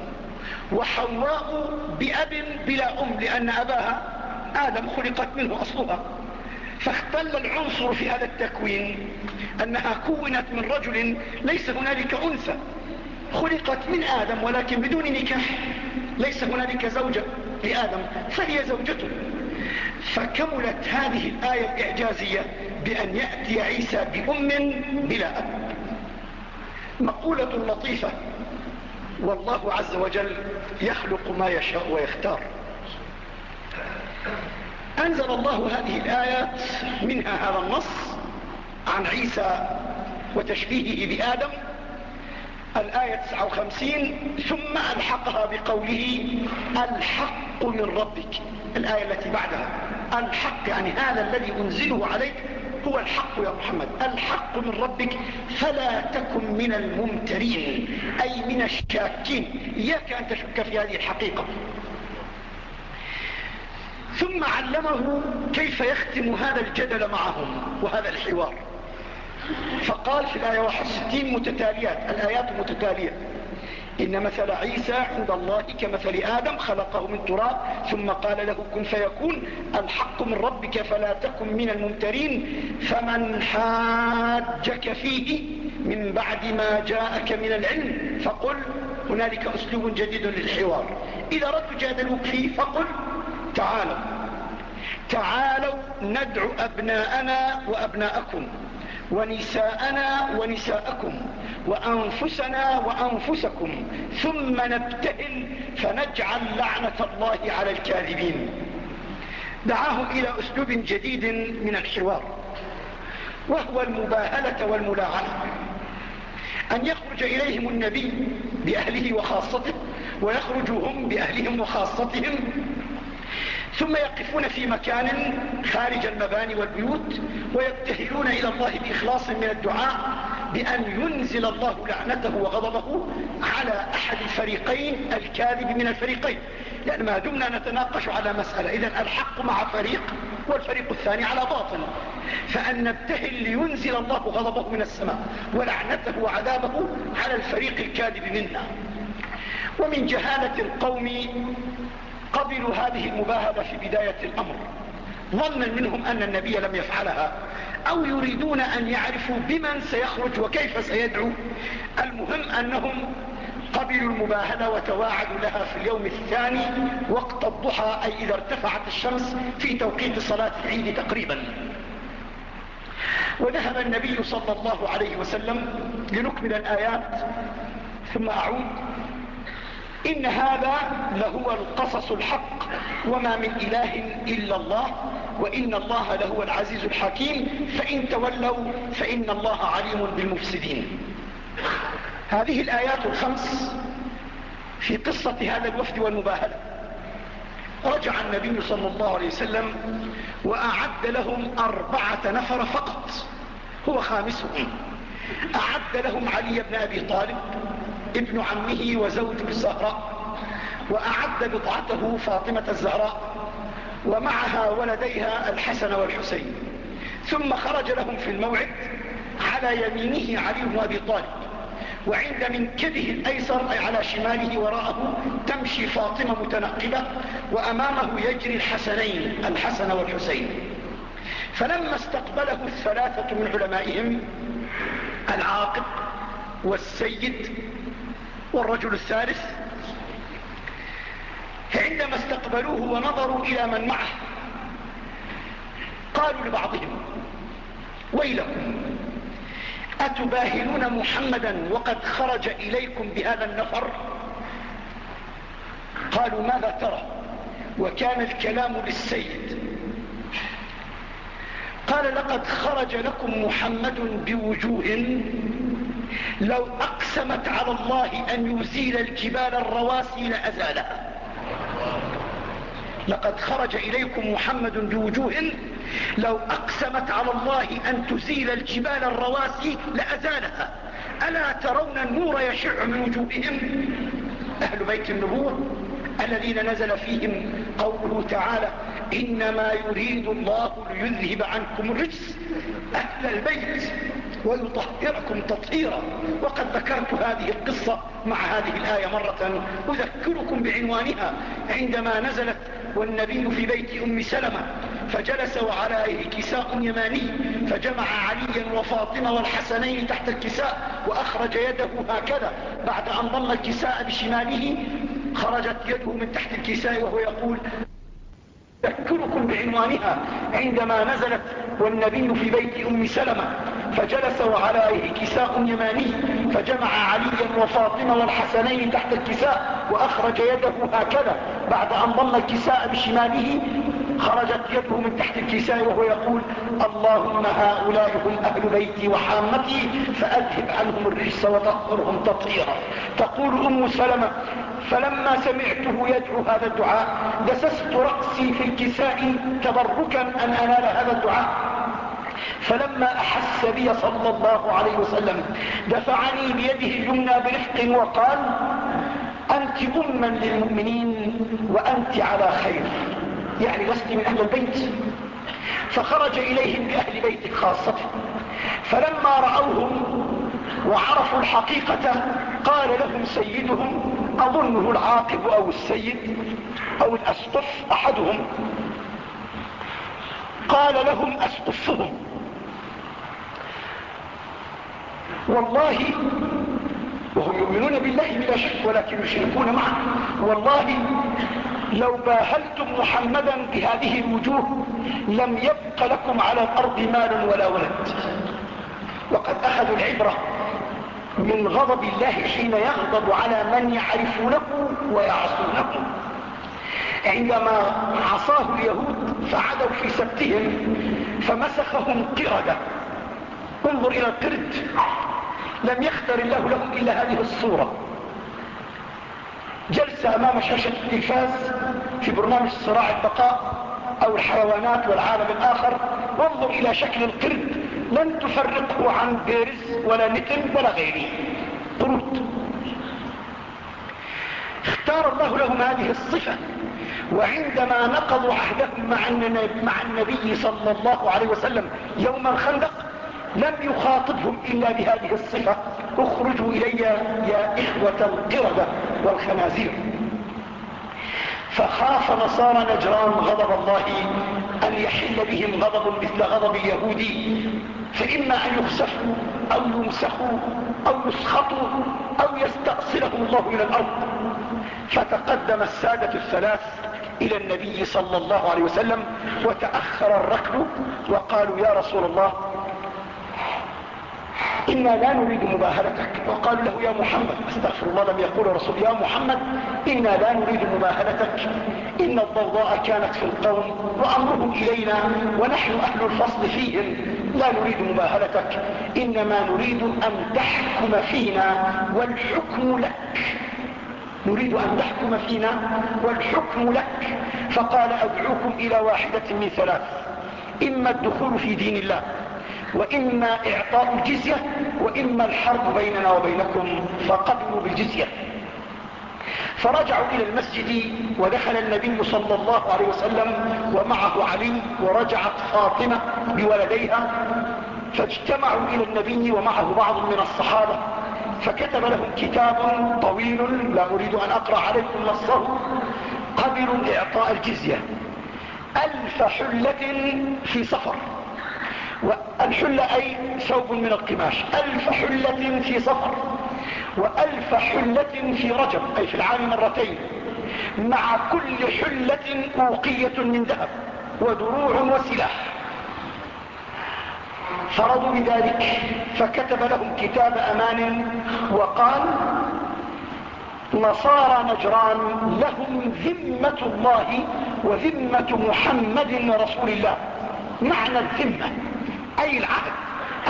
Speaker 1: وحواء بأب بلا أم لأن أباها آدم خلقت منه أصلها. فاختل العنصر في هذا التكوين أنها كونت من رجل ليس هنالك أنثى. خلقت من آدم ولكن بدون نكاح ليس هنالك زوجة لآدم فهي زوجته. فكملت هذه الآية الإعجازية بأن يأتي عيسى بأم بلا أب. مقولة لطيفة. والله عز وجل يخلق ما يشاء ويختار. أنزل الله هذه الآيات منها هذا النص عن عيسى وتشبيهه بآدم الآية 59 ثم ألحقها بقوله الحق من ربك. الآية التي بعدها الحق يعني هذا الذي أنزله عليك هو الحق يا محمد. الحق من ربك فلا تكن من الممترين أي من الشاكين. إياك أن تشك في هذه الحقيقة. ثم علمه كيف يختم هذا الجدل معهم وهذا الحوار. فقال في الآية 61 متتاليات الآيات متتالية. إن مثل عيسى عند الله كمثل آدم خلقه من تراب ثم قال له كن فيكون الحق من ربك فلا تكن من الممترين. فمن حاجك فيه من بعد ما جاءك من العلم فقل هنالك أسلوب جديد للحوار. إذا ردوا جادلوك فيه فقل تعالوا. تعالوا ندعو أبناءنا وأبناءكم. ونساءنا ونساءكم وأنفسنا وأنفسكم ثم نبتهل فنجعل لعنة الله على الكاذبين. دعاه إلى أسلوب جديد من الحوار وهو المباهلة والملاعنة. أن يخرج إليهم النبي بأهله وخاصته ويخرجوا هم بأهلهم وخاصتهم ثم يقفون في مكان خارج المباني والبيوت ويبتهلون إلى الله بإخلاص من الدعاء بأن ينزل الله لعنته وغضبه على أحد الفريقين الكاذب من الفريقين. لأن ما دمنا نتناقش على مسألة. إذا الحق مع فريق والفريق الثاني على باطل. فأن نبتهل لينزل الله غضبه من السماء ولعنته وعذابه على الفريق الكاذب منا. ومن جهالة القوم قبلوا هذه المباهلة في بداية الأمر. ظنا منهم أن النبي لم يفعلها أو يريدون أن يعرفوا بمن سيخرج وكيف سيدعو. المهم أنهم قبلوا المباهلة وتواعدوا لها في اليوم الثاني وقت الضحى أي إذا ارتفعت الشمس في توقيت صلاة العيد تقريبا. وذهب النبي صلى الله عليه وسلم لنكمل الآيات ثم أعود إن هذا لهو القصص الحق وما من إله إلا الله وإن الله لهو العزيز الحكيم فإن تولوا فإن الله عليم بالمفسدين. هذه الآيات الخمس في قصة هذا الوفد والمباهلة. رجع النبي صلى الله عليه وسلم وأعد لهم أربعة نفر فقط هو خامسهم. أعد لهم علي بن أبي طالب ابن عمه وزوج الزهراء وأعد بضعته فاطمة الزهراء ومعها ولديها الحسن والحسين. ثم خرج لهم في الموعد على يمينه علي بن أبي طالب وعند منكبه الأيسر أي على شماله وراءه تمشي فاطمة متنقبة وأمامه يجري الحسنين الحسن والحسين. فلما استقبله الثلاثة من علمائهم العاقب والسيد والرجل الثالث عندما استقبلوه ونظروا إلى من معه قالوا لبعضهم ويلكم أتباهلون محمدا وقد خرج إليكم بهذا النفر؟ قالوا ماذا ترى؟ وكان الكلام للسيد. قال لقد خرج لكم محمد بوجوه. لو أقسمت على الله أن يزيل الجبال الرواسي لأزالها. لقد خرج إليكم محمد بوجوه. لو أقسمت على الله أن تزيل الجبال الرواسي لأزالها. ألا ترون النور يشع من وجوههم؟ أهل بيت النبوة. الذين نزل فيهم قوله تعالى إنما يريد الله ليذهب عنكم الرجس أهل البيت. ويطهركم تطهيرا. وقد ذكرت هذه القصة مع هذه الآية مرة أذكركم بعنوانها. عندما نزلت والنبي في بيت أم سلمة فجلس وعلى كساء يماني فجمع عليا وفاطمة والحسنين تحت الكساء وأخرج يده هكذا. بعد أن ضم الكساء بشماله خرجت يده من تحت الكساء وهو يقول أذكركم بعنوانها. عندما نزلت والنبي في بيت أم سلمة فجلس وعلى كساء يماني فجمع عليا وفاطمة والحسنين تحت الكساء وأخرج يده هكذا. بعد أن ضم الكساء بشماله خرجت يده من تحت الكساء وهو يقول اللهم هؤلاء هم أهل بيتي وحامتي فأذهب عنهم الرجس وطهرهم تطهيرا. تقول أم سلمة فلما سمعته يدعو هذا الدعاء دسست رأسي في الكساء تبركا أن أنال هذا الدعاء. فلما أحس بي صلى الله عليه وسلم دفعني بيده اليمنى برفق وقال أنت أما للمؤمنين وأنت على خير. يعني لست من أهل البيت. فخرج إليهم بأهل بيتك خاصة. فلما رأوهم وعرفوا الحقيقة قال لهم سيدهم أظنه العاقب أو السيد أو الأسقف أحدهم. قال لهم أسقفهم. والله وهم يؤمنون بالله بلا شك ولكن يشركون معه. والله لو باهلتم محمدا بهذه الوجوه لم يبق لكم على الأرض مال ولا ولد. وقد أخذوا العبرة من غضب الله حين يغضب على من يعرفونه ويعصونه عندما عصاه اليهود فعدوا في سبتهم فمسخهم قردة. انظر إلى القرد لم يختر الله لهم إلا هذه الصورة. جلسة أمام شاشة التلفاز في برنامج صراع البقاء أو الحيوانات والعالم الآخر. وانظر إلى شكل القرد. لن تفرقه عن بيرز ولا نتن ولا غيره. قرود. اختار الله لهم هذه الصفة. وعندما نقضوا عهدهم مع النبي صلى الله عليه وسلم يوم الخندق لم يخاطبهم إلا بهذه الصفة. اخرجوا إلي يا إخوة القردة والخنازير. فخاف نصارى نجران غضب الله أن يحل بهم غضب مثل غضب اليهود فإما أن يخسفوا أو يمسخوا أو يسخطوا أو يستأصلهم الله إلى الأرض. فتقدم السادة الثلاث إلى النبي صلى الله عليه وسلم وتأخر الركب وقالوا يا رسول الله إنا لا نريد مباهلتك. وقالوا له يا محمد أستغفر الله لم يقول رسول يا محمد إنا لا نريد مباهلتك. إن الضوضاء كانت في القوم وأمرهم إلينا ونحن أهل الفصل فيهم. لا نريد مباهلتك. إنما نريد أن تحكم فينا والحكم لك. نريد أن تحكم فينا والحكم لك. فقال أدعوكم إلى واحدة من ثلاث. إما الدخول في دين الله. وإما إعطاء الجزية وإما الحرب بيننا وبينكم فقبلوا بالجزية. فرجعوا إلى المسجد ودخل النبي صلى الله عليه وسلم ومعه علي ورجعت فاطمة بولديها. فاجتمعوا إلى النبي ومعه بعض من الصحابة. فكتب لهم كتاب طويل لا أريد أن أقرأ عليكم نصه. قبلوا إعطاء الجزية. ألف حلة في سفر والحلة أي ثوب من القماش. ألف حلة في سفر وألف حلة في رجب أي في العام مرتين. مع كل حلة أوقية من ذهب ودروع وسلاح. فرضوا بذلك فكتب لهم كتاب أمان وقال نصارى نجران لهم ذمة الله وذمة محمد رسول الله. معنى الذمة. أي العهد؟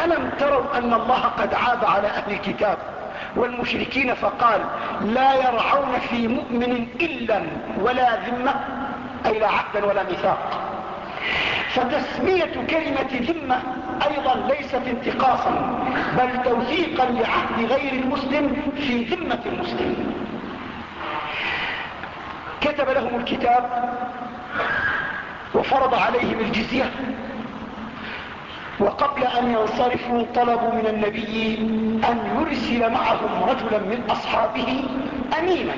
Speaker 1: ألم تروا أن الله قد عاب على أهل الكتاب والمشركين فقال لا يرعون في مؤمن إلا ولا ذمة أي لا عهدا ولا ميثاق. فتسمية كلمة ذمة أيضا ليست انتقاصا بل توثيقا لعهد غير المسلم في ذمة المسلم. كتب لهم الكتاب وفرض عليهم الجزية وقبل أن ينصرفوا طلبوا من النبي أن يرسل معهم رجلا من أصحابه أمينا.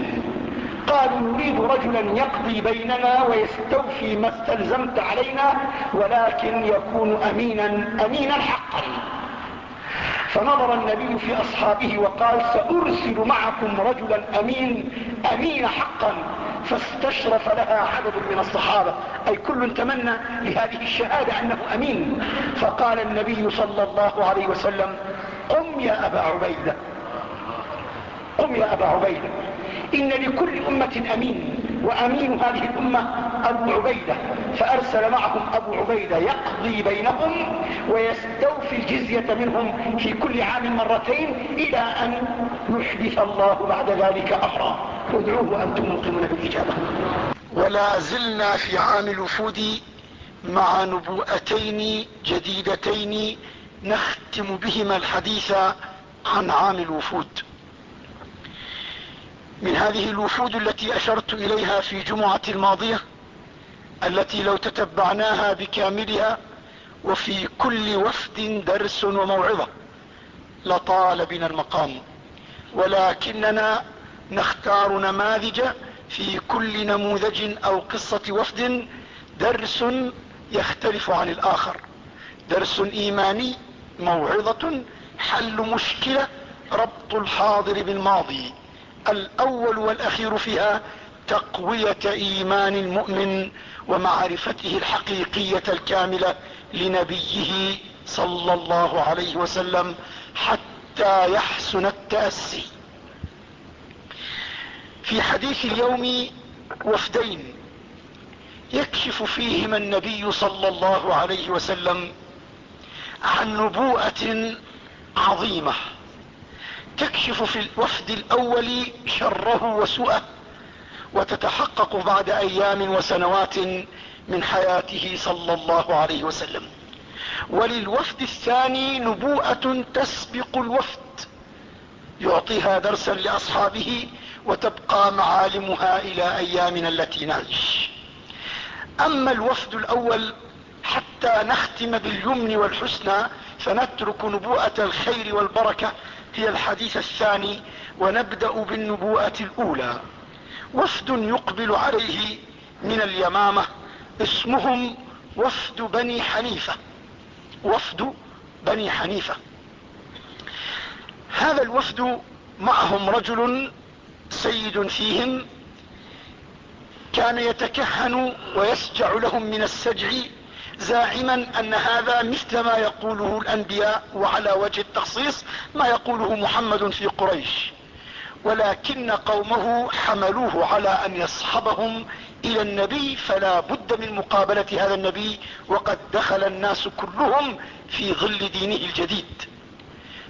Speaker 1: قالوا نريد رجلا يقضي بيننا ويستوفي ما استلزمت علينا ولكن يكون أمينا أمينا حقا. فنظر النبي في أصحابه وقال سأرسل معكم رجلا أمين أمين حقا. فاستشرف لها عدد من الصحابة. أي كل تمنى لهذه الشهادة أنه أمين. فقال النبي صلى الله عليه وسلم قم يا أبا عبيدة. قم يا أبا عبيدة. إن لكل أمة أمين وأمين هذه الأمة أبو عبيدة. فأرسل معهم أبو عبيدة يقضي بينهم ويستوفي الجزية منهم في كل عام مرتين إلى أن يحدث الله بعد ذلك أمرا. ادعوه أنتم موقنون بالإجابة. ولا زلنا في عام الوفود مع نبوءتين جديدتين نختم بهما الحديث عن عام الوفود. من هذه الوفود التي أشرت إليها في جمعة الماضية التي لو تتبعناها بكاملها وفي كل وفد درس وموعظة لطال بنا المقام. ولكننا نختار نماذج في كل نموذج أو قصة وفد درس يختلف عن الآخر. درس إيماني موعظة حل مشكلة ربط الحاضر بالماضي. الأول والأخير فيها تقوية إيمان المؤمن ومعرفته الحقيقية الكاملة لنبيه صلى الله عليه وسلم حتى يحسن التأسي. في حديث اليوم وفدين يكشف فيهما النبي صلى الله عليه وسلم عن نبوءة عظيمة. تكشف في الوفد الأول شره وسوءه وتتحقق بعد أيام وسنوات من حياته صلى الله عليه وسلم. وللوفد الثاني نبوءة تسبق الوفد يعطيها درسا لأصحابه وتبقى معالمها إلى أيامنا التي نعيش. أما الوفد الأول حتى نختم باليمن والحسنى فنترك نبوءة الخير والبركة هي الحديث الثاني ونبدأ بالنبوءة الأولى. وفد يقبل عليه من اليمامة اسمهم وفد بني حنيفة. وفد بني حنيفة. هذا الوفد معهم رجل سيد فيهم كان يتكهن ويسجع لهم من السجع زاعما أن هذا مثل ما يقوله الأنبياء وعلى وجه التخصيص ما يقوله محمد في قريش. ولكن قومه حملوه على أن يصحبهم إلى النبي فلا بد من مقابلة هذا النبي وقد دخل الناس كلهم في ظل دينه الجديد.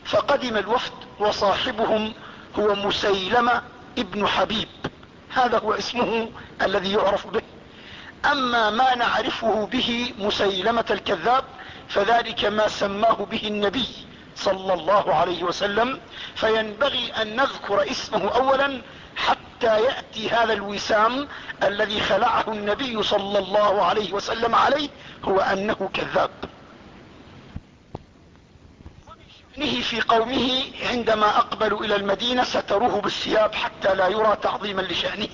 Speaker 1: فقدم الوفد وصاحبهم هو مسيلمة ابن حبيب. هذا هو اسمه الذي يعرف به. أما ما نعرفه به مسيلمة الكذاب فذلك ما سماه به النبي صلى الله عليه وسلم فينبغي أن نذكر اسمه اولا حتى يأتي هذا الوسام الذي خلعه النبي صلى الله عليه وسلم عليه هو أنه كذاب. وبشأنه في قومه عندما أقبلوا إلى المدينة ستروه بالثياب حتى لا يرى تعظيما لشأنه.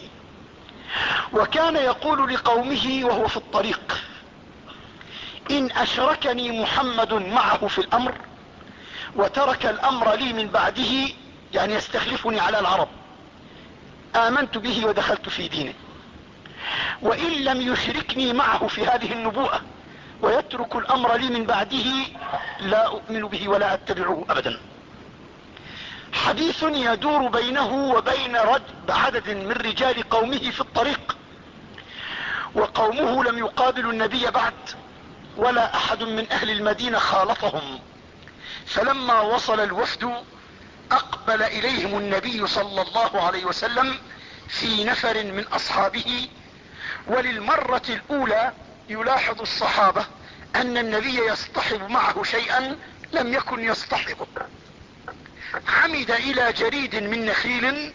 Speaker 1: وكان يقول لقومه وهو في الطريق إن أشركني محمد معه في الأمر وترك الأمر لي من بعده يعني يستخلفني على العرب آمنت به ودخلت في دينه. وإن لم يشركني معه في هذه النبوءة ويترك الأمر لي من بعده لا أؤمن به ولا أتبعه ابدا. حديث يدور بينه وبين رد عدد من رجال قومه في الطريق. وقومه لم يقابلوا النبي بعد ولا أحد من أهل المدينة خالطهم فلما وصل الوفد أقبل إليهم النبي صلى الله عليه وسلم في نفر من أصحابه. وللمرة الأولى يلاحظ الصحابة أن النبي يصطحب معه شيئا لم يكن يصطحبه. عمد إلى جريد من نخيل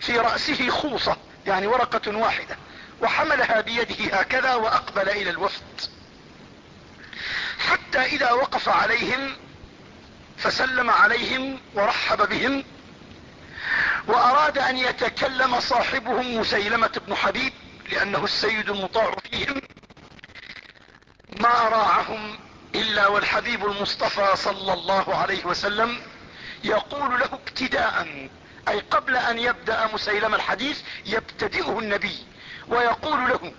Speaker 1: في رأسه خوصة يعني ورقة واحدة وحملها بيده هكذا وأقبل إلى الوفد حتى إذا وقف عليهم فسلم عليهم ورحب بهم وأراد أن يتكلم صاحبهم مسيلمة بن حبيب لأنه السيد المطاع فيهم. ما راعهم إلا والحبيب المصطفى صلى الله عليه وسلم يقول له ابتداء أي قبل أن يبدأ مسيلم الحديث يبتدئه النبي ويقول له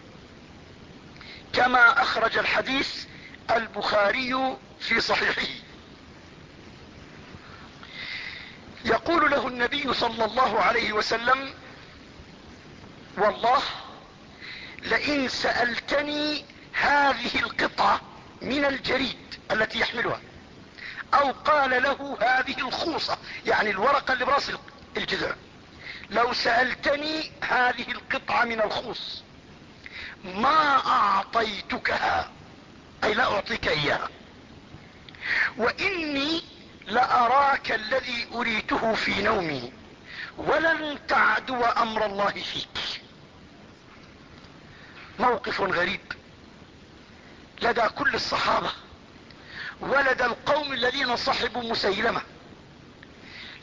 Speaker 1: كما أخرج الحديث البخاري في صحيحه يقول له النبي صلى الله عليه وسلم والله لئن سألتني هذه القطعة من الجريد التي يحملها أو قال له هذه الخوصة يعني الورقة اللي برأس الجذع. لو سألتني هذه القطعة من الخوص ما أعطيتكها؟ أي لا أعطيك إياها. وإني لأراك الذي أريته في نومي ولن تعدو أمر الله فيك. موقف غريب. لدى كل الصحابة ولدى القوم الذين صحبوا مسيلمة.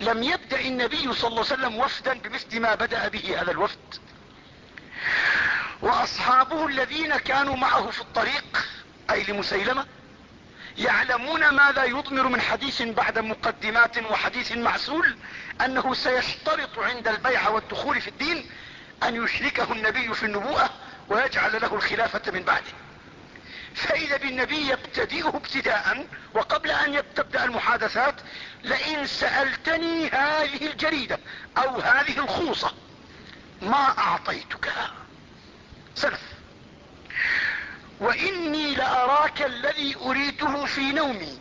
Speaker 1: لم يبدأ النبي صلى الله عليه وسلم وفدا بمثل ما بدأ به هذا الوفد. وأصحابه الذين كانوا معه في الطريق أي لمسيلمة يعلمون ماذا يضمر من حديث بعد مقدمات وحديث معسول أنه سيشترط عند البيع والدخول في الدين أن يشركه النبي في النبوءة ويجعل له الخلافة من بعده. فإذا بالنبي يبتدئه ابتداء وقبل أن تبدأ المحادثات لئن سألتني هذه الجريدة أو هذه الخوصة ما اعطيتكها سلف. وإني لأراك الذي اريته في نومي.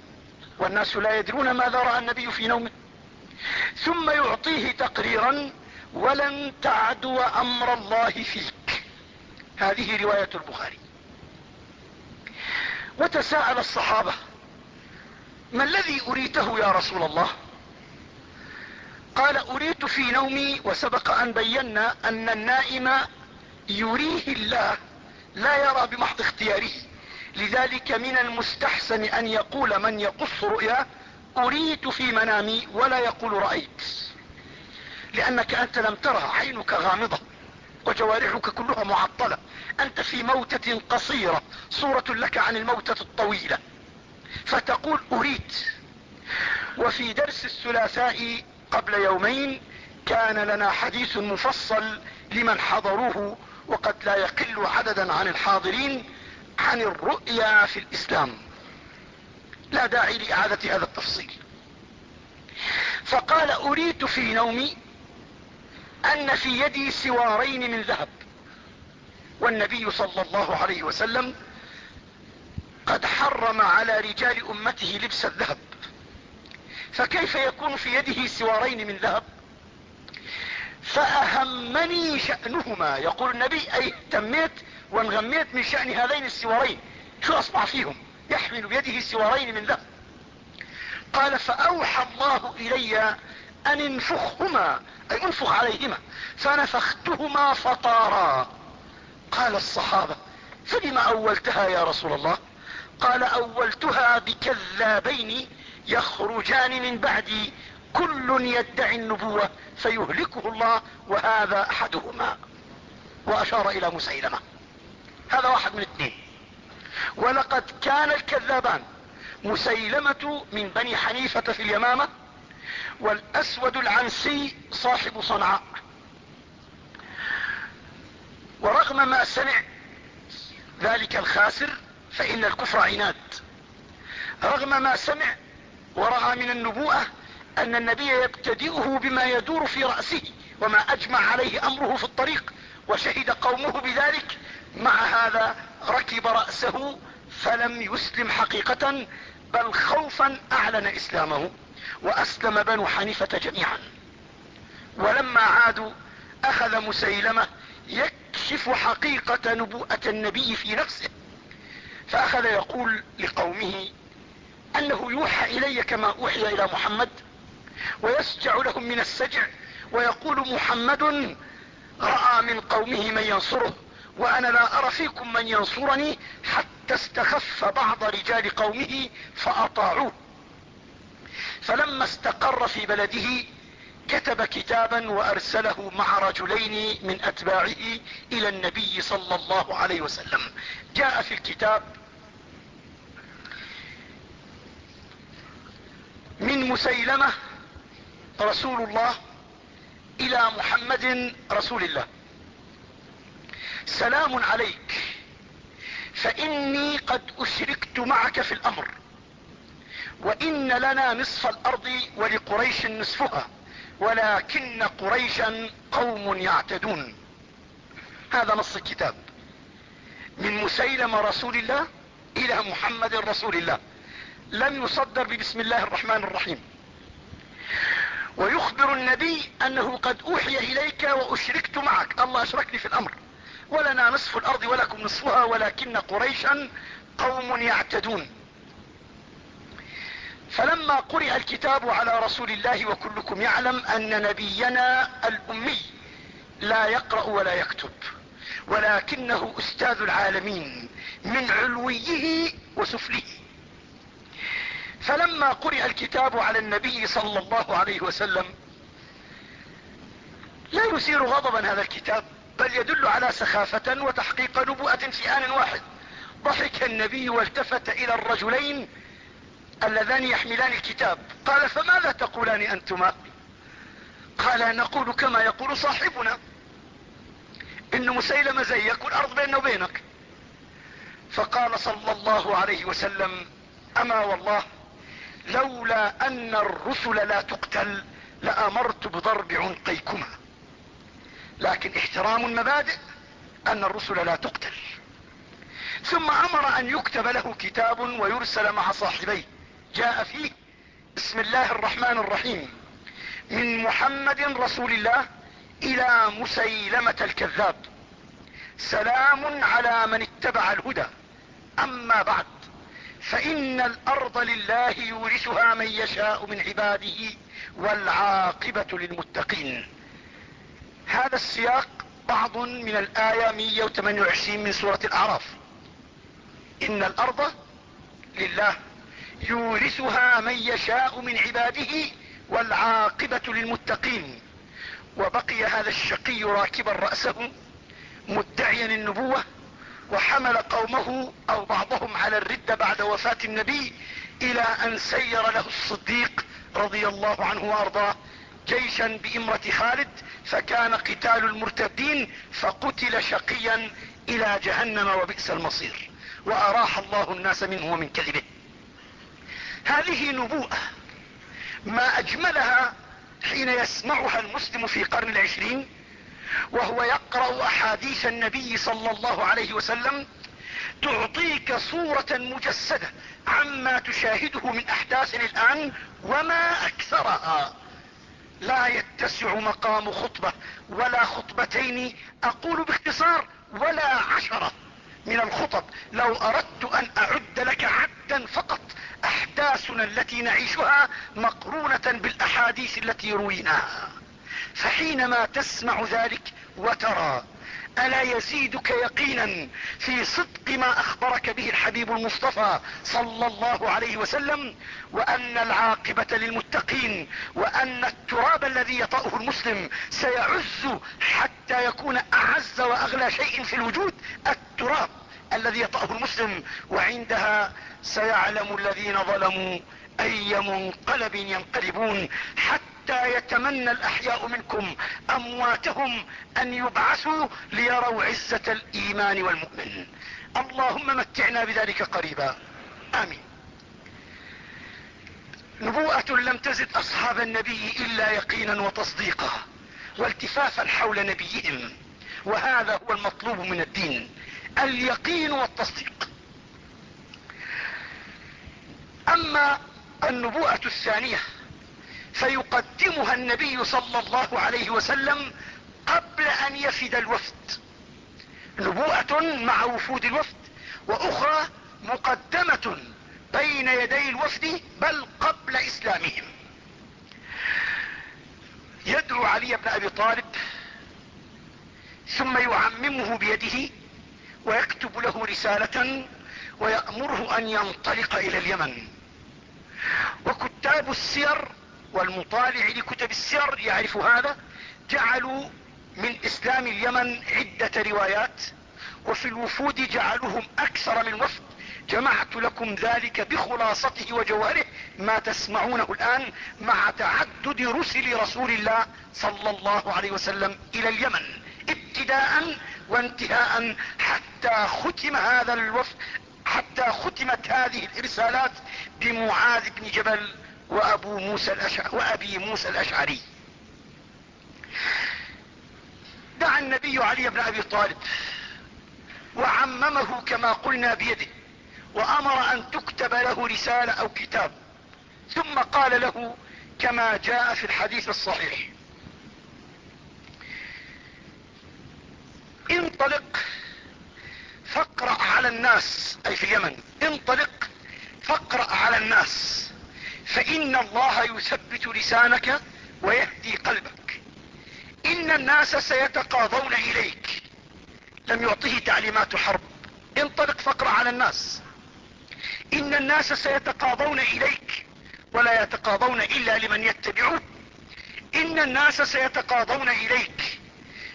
Speaker 1: والناس لا يدرون ماذا رأى النبي في نومه. ثم يعطيه تقريرا ولن تعدو أمر الله فيك. هذه رواية البخاري. وتساءل الصحابة ما الذي أريته يا رسول الله؟ قال أريت في نومي وسبق أن بينا أن النائم يريه الله لا يرى بمحض اختياره. لذلك من المستحسن أن يقول من يقص رؤيا أريت في منامي ولا يقول رأيت. لأنك أنت لم ترى عينك غامضة. وجوارحك كلها معطلة. أنت في موتة قصيرة صورة لك عن الموتة الطويلة. فتقول أريد. وفي درس الثلاثاء قبل يومين كان لنا حديث مفصل لمن حضروه وقد لا يقل عددا عن الحاضرين عن الرؤيا في الإسلام. لا داعي لإعادة هذا التفصيل. فقال أريد في نومي أن في يدي سوارين من ذهب. والنبي صلى الله عليه وسلم قد حرم على رجال أمته لبس الذهب. فكيف يكون في يده سوارين من ذهب؟ فأهمني شأنهما. يقول النبي أي اهتميت وانغميت من شأن هذين السوارين. شو أصبح فيهم؟ يحمل بيده سوارين من ذهب. قال فأوحى الله إلي أن انفخهما أي انفخ عليهما. فنفختهما فطارا. قال الصحابة فلما أولتها يا رسول الله؟ قال أولتها بكذابين يخرجان من بعدي. كل يدعي النبوة فيهلكه الله وهذا أحدهما. وأشار إلى مسيلمة. هذا واحد من اثنين. ولقد كان الكذابان. مسيلمة من بني حنيفة في اليمامة والأسود العنسي صاحب صنعاء. ورغم ما سمع ذلك الخاسر فإن الكفر عناد. رغم ما سمع ورأى من النبوءة أن النبي يبتدئه بما يدور في رأسه وما أجمع عليه أمره في الطريق وشهد قومه بذلك مع هذا ركب رأسه فلم يسلم حقيقة بل خوفا أعلن إسلامه. وأسلم بنو حنيفة جميعا. ولما عادوا أخذ مسيلمة يكشف حقيقة نبوءة النبي في نفسه. فأخذ يقول لقومه أنه يوحى إلي كما أوحي إلى محمد ويسجع لهم من السجع ويقول محمد رأى من قومه من ينصره وأنا لا أرى فيكم من ينصرني حتى استخف بعض رجال قومه فأطاعوه. فلما استقر في بلده كتب كتابا وأرسله مع رجلين من أتباعه إلى النبي صلى الله عليه وسلم. جاء في الكتاب من مسيلمة رسول الله إلى محمد رسول الله. سلام عليك فإني قد أشركت معك في الأمر. وإن لنا نصف الأرض ولقريش نصفها ولكن قريشا قوم يعتدون. هذا نص الكتاب. من مسيلم رسول الله إلى محمد رسول الله. لم يصدر ببسم الله الرحمن الرحيم. ويخبر النبي أنه قد أوحي إليك وأشركت معك. الله أشركني في الأمر. ولنا نصف الأرض ولكم نصفها ولكن قريشا قوم يعتدون. فلما قرئ الكتاب على رسول الله وكلكم يعلم أن نبينا الأمي لا يقرأ ولا يكتب ولكنه أستاذ العالمين من علويه وسفله. فلما قرئ الكتاب على النبي صلى الله عليه وسلم لا يثير غضبا هذا الكتاب بل يدل على سخافة وتحقيق نبوءة في آن واحد. ضحك النبي والتفت إلى الرجلين اللذان يحملان الكتاب. قال فماذا تقولان أنتما؟ قال نقول كما يقول صاحبنا. إن مسيلمة زيك والارض بيننا وبينك. فقال صلى الله عليه وسلم أما والله لولا أن الرسل لا تقتل لأمرت بضرب عنقيكما. لكن احترام المبادئ أن الرسل لا تقتل. ثم أمر أن يكتب له كتاب ويرسل مع صاحبيه. جاء فيه بسم الله الرحمن الرحيم. من محمد رسول الله إلى مسيلمة الكذاب. سلام على من اتبع الهدى. أما بعد فإن الأرض لله يورثها من يشاء من عباده والعاقبة للمتقين. هذا السياق بعض من الآية 128 من سورة الأعراف. إن الأرض لله يورثها من يشاء من عباده والعاقبة للمتقين. وبقي هذا الشقي راكبا رأسه مدعيا النبوة وحمل قومه أو بعضهم على الردة بعد وفاة النبي إلى أن سير له الصديق رضي الله عنه وأرضاه جيشا بإمرة خالد فكان قتال المرتدين فقتل شقيا إلى جهنم وبئس المصير. وأراح الله الناس منه ومن كذبه. هذه نبوءة ما أجملها حين يسمعها المسلم في قرن العشرين وهو يقرأ أحاديث النبي صلى الله عليه وسلم تعطيك صورة مجسدة عما تشاهده من أحداث الآن وما أكثرها. لا يتسع مقام خطبة ولا خطبتين أقول باختصار ولا عشرة. من الخطب لو أردت أن أعد لك عد عدا فقط أحداثنا التي نعيشها مقرونة بالأحاديث التي رويناها. فحينما تسمع ذلك وترى ألا يزيدك يقينا في صدق ما أخبرك به الحبيب المصطفى صلى الله عليه وسلم وأن العاقبة للمتقين وأن التراب الذي يطأه المسلم سيعز حتى يكون أعز وأغلى شيء في الوجود التراب الذي يطأه المسلم وعندها سيعلم الذين ظلموا أي منقلب ينقلبون حتى يتمنى الأحياء منكم أمواتهم أن يبعثوا ليروا عزة الإيمان والمؤمن. اللهم متعنا بذلك قريبا. آمين. نبوءة لم تزد أصحاب النبي إلا يقينا وتصديقا والتفافا حول نبيهم وهذا هو المطلوب من الدين اليقين والتصديق. أما النبوءة الثانية. فيقدمها النبي صلى الله عليه وسلم قبل أن يفد الوفد. نبوءة مع وفود الوفد وأخرى مقدمة بين يدي الوفد بل قبل إسلامهم. يدعو علي بن أبي طالب ثم يعممه بيده ويكتب له رسالة ويأمره أن ينطلق إلى اليمن. وكتاب السير والمطالع لكتب السير يعرف هذا جعلوا من إسلام اليمن عدة روايات وفي الوفود جعلوهم أكثر من وفد. جمعت لكم ذلك بخلاصته وجوهره ما تسمعونه الآن مع تعدد رسل رسول الله صلى الله عليه وسلم إلى اليمن ابتداء وانتهاء حتى ختم هذا الوفد. حتى ختمت هذه الإرسالات بمعاذ بن جبل وأبو موسى الاشعري وأبي موسى الأشعري. دعا النبي علي بن أبي طالب وعممه كما قلنا بيده وأمر أن تكتب له رسالة أو كتاب ثم قال له كما جاء في الحديث الصحيح انطلق الناس أي في اليمن. انطلق فاقرأ على الناس. فإن الله يثبت لسانك ويهدي قلبك. إن الناس سيتقاضون إليك. لم يعطه تعليمات حرب. انطلق فاقرأ على الناس. إن الناس سيتقاضون إليك ولا يتقاضون إلا لمن يتبعون إن الناس سيتقاضون إليك.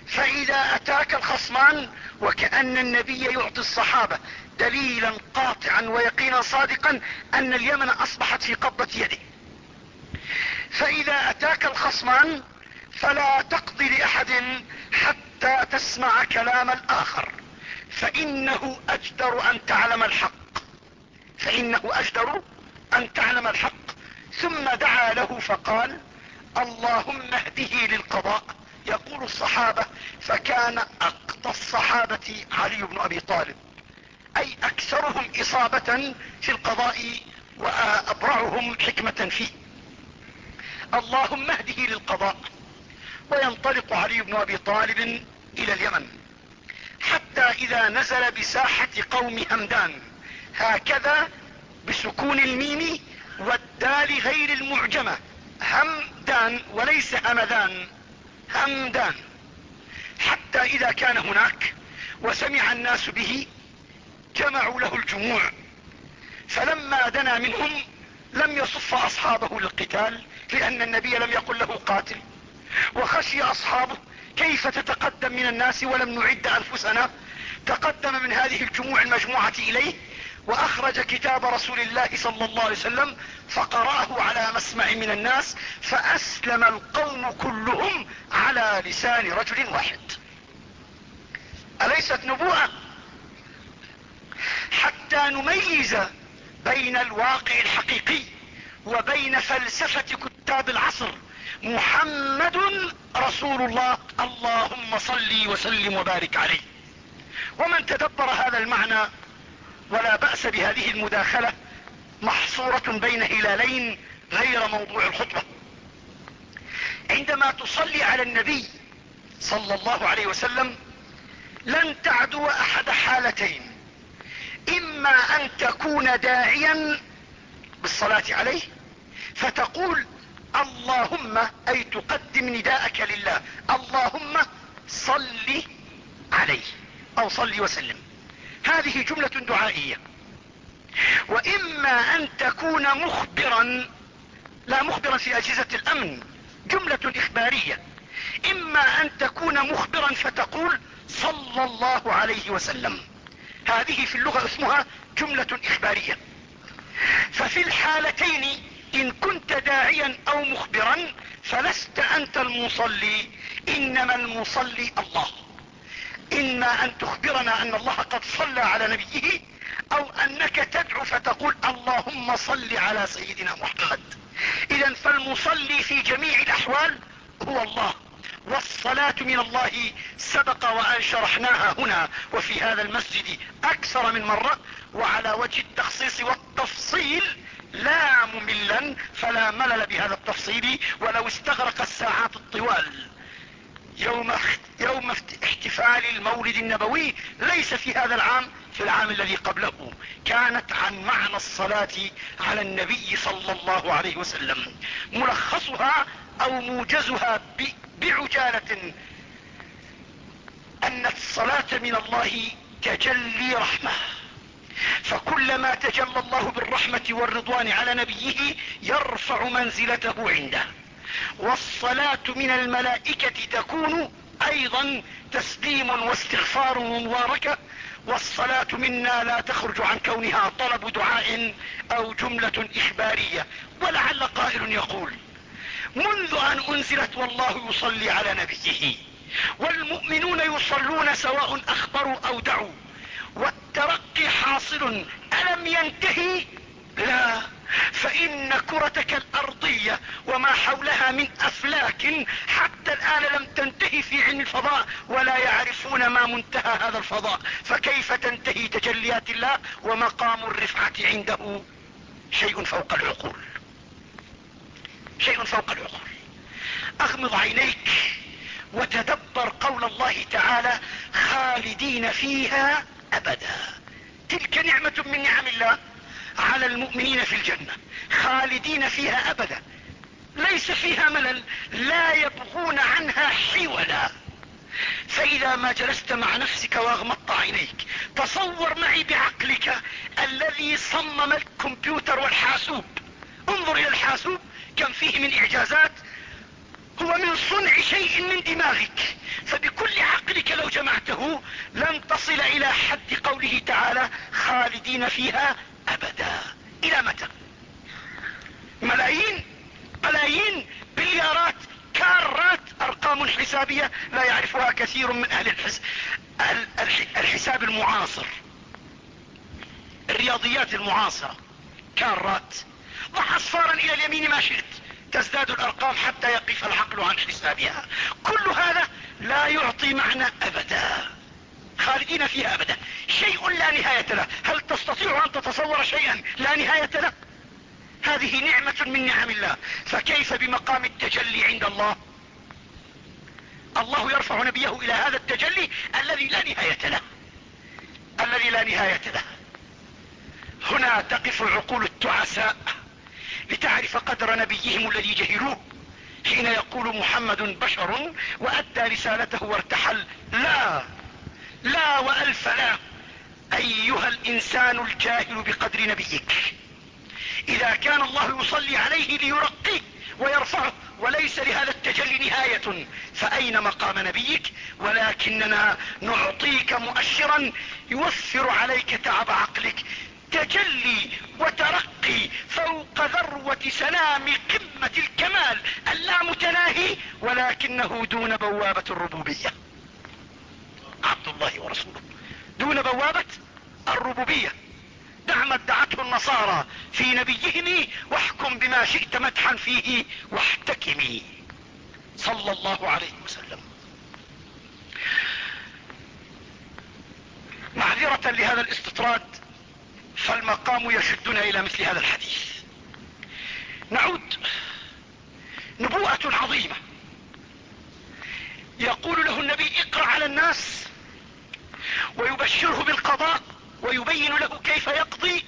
Speaker 1: فإذا أتاك الخصمان وكأن النبي يعطي الصحابة دليلا قاطعا ويقينا صادقا أن اليمن أصبحت في قبضة يده. فإذا أتاك الخصمان فلا تقضي لأحد حتى تسمع كلام الآخر. فإنه أجدر أن تعلم الحق. فإنه أجدر أن تعلم الحق. ثم دعا له فقال اللهم اهده للقضاء. يقول الصحابة فكان اقضى الصحابة علي بن أبي طالب. أي أكثرهم إصابة في القضاء وأبرعهم حكمة فيه. اللهم اهده للقضاء وينطلق علي بن أبي طالب إلى اليمن. حتى إذا نزل بساحة قوم همدان هكذا بسكون الميم والدال غير المعجمة. همدان وليس همدان. همدان حتى إذا كان هناك وسمع الناس به جمعوا له الجموع. فلما دنا منهم لم يصف أصحابه للقتال لأن النبي لم يقل له قاتل. وخشي أصحابه كيف تتقدم من الناس ولم نعد أنفسنا؟ تقدم من هذه الجموع المجموعة إليه وأخرج كتاب رسول الله صلى الله عليه وسلم فقرأه على مسمع من الناس فأسلم القوم كلهم على لسان رجل واحد. أليست نبوءة؟ حتى نميز بين الواقع الحقيقي وبين فلسفة كتاب العصر. محمد رسول الله. اللهم صل وسلم وبارك عليه. ومن تدبر هذا المعنى ولا بأس بهذه المداخلة محصورة بين هلالين غير موضوع الخطبة. عندما تصلي على النبي صلى الله عليه وسلم لن تعدو أحد حالتين. إما أن تكون داعيا بالصلاة عليه فتقول اللهم أي تقدم نداءك لله اللهم صل عليه أو صل وسلم. هذه جملة دعائية. وإما أن تكون مخبرا لا مخبرا في أجهزة الأمن جملة إخبارية. إما أن تكون مخبرا فتقول صلى الله عليه وسلم. هذه في اللغة اسمها جملة إخبارية. ففي الحالتين إن كنت داعيا أو مخبرا فلست أنت المصلي إنما المصلي الله. إما أن تخبرنا أن الله قد صلى على نبيه أو أنك تدعو فتقول اللهم صل على سيدنا محمد. اذا فالمصلي في جميع الأحوال هو الله. والصلاة من الله سبق وان شرحناها هنا وفي هذا المسجد أكثر من مرة وعلى وجه التخصيص والتفصيل لا مملا فلا ملل بهذا التفصيل ولو استغرق الساعات الطوال. يوم, يوم احتفال المولد النبوي ليس في هذا العام في العام الذي قبله. كانت عن معنى الصلاة على النبي صلى الله عليه وسلم. ملخصها أو موجزها بعجالة أن الصلاة من الله تجلي رحمة. فكلما تجلى الله بالرحمة والرضوان على نبيه يرفع منزلته عنده. والصلاة من الملائكة تكون أيضا تسليم واستغفار ومباركة والصلاة منا لا تخرج عن كونها طلب دعاء أو جملة إخبارية ولعل قائل يقول منذ أن أنزلت والله يصلي على نبيه والمؤمنون يصلون سواء أخبروا أو دعوا والترقي حاصل ألم ينتهي؟ لا. فإن كرتك الأرضية وما حولها من أفلاك حتى الآن لم تنتهي في علم الفضاء ولا يعرفون ما منتهى هذا الفضاء. فكيف تنتهي تجليات الله ومقام الرفعة عنده؟ شيء فوق العقول. شيء فوق العقول. أغمض عينيك وتدبر قول الله تعالى خالدين فيها أبدا. تلك نعمة من نعم الله. على المؤمنين في الجنة خالدين فيها أبدا. ليس فيها ملل لا يبغون عنها حولا. فإذا ما جلست مع نفسك واغمضت عينيك تصور معي بعقلك الذي صمم الكمبيوتر والحاسوب. انظر إلى الحاسوب كم فيه من إعجازات. هو من صنع شيء من دماغك. فبكل عقلك لو جمعته لن تصل إلى حد قوله تعالى خالدين فيها أبدا. إلى متى؟ ملايين ملايين بليارات كارات أرقام حسابية لا يعرفها كثير من أهل الحس... الحساب المعاصر. الرياضيات المعاصرة. كارات. ضع اصفارا إلى اليمين ما شئت. تزداد الأرقام حتى يقف العقل عن حسابها. كل هذا لا يعطي معنى أبدا. خالدين فيها أبدا. شيء لا نهاية له. هل تستطيع أن تتصور شيئا لا نهاية له. هذه نعمة من نعم الله. فكيف بمقام التجلي عند الله؟ الله يرفع نبيه إلى هذا التجلي الذي لا نهاية له. الذي لا نهاية له. هنا تقف عقول التعساء لتعرف قدر نبيهم الذي جهلوه. حين يقول محمد بشر وأدى رسالته وارتحل. لا. لا وألف لا. أيها الإنسان الجاهل بقدر نبيك. إذا كان الله يصلي عليه ليرقيه ويرفعه وليس لهذا التجلي نهاية فأين مقام نبيك؟ ولكننا نعطيك مؤشرا يوفر عليك تعب عقلك. تجلي وترقي فوق ذروة سلام قمة الكمال. اللامتناهي ولكنه دون بوابة الربوبية. عبد الله ورسوله. دون بوابة الربوبية. دع ما ادعته النصارى في نبيهم واحكم بما شئت مدحا فيه واحتكمي صلى الله عليه وسلم. معذرة لهذا الاستطراد فالمقام يشدنا إلى مثل هذا الحديث. نعود. نبوءة عظيمة. يقول له النبي اقرأ على الناس ويبشره بالقضاء ويبين له كيف يقضي.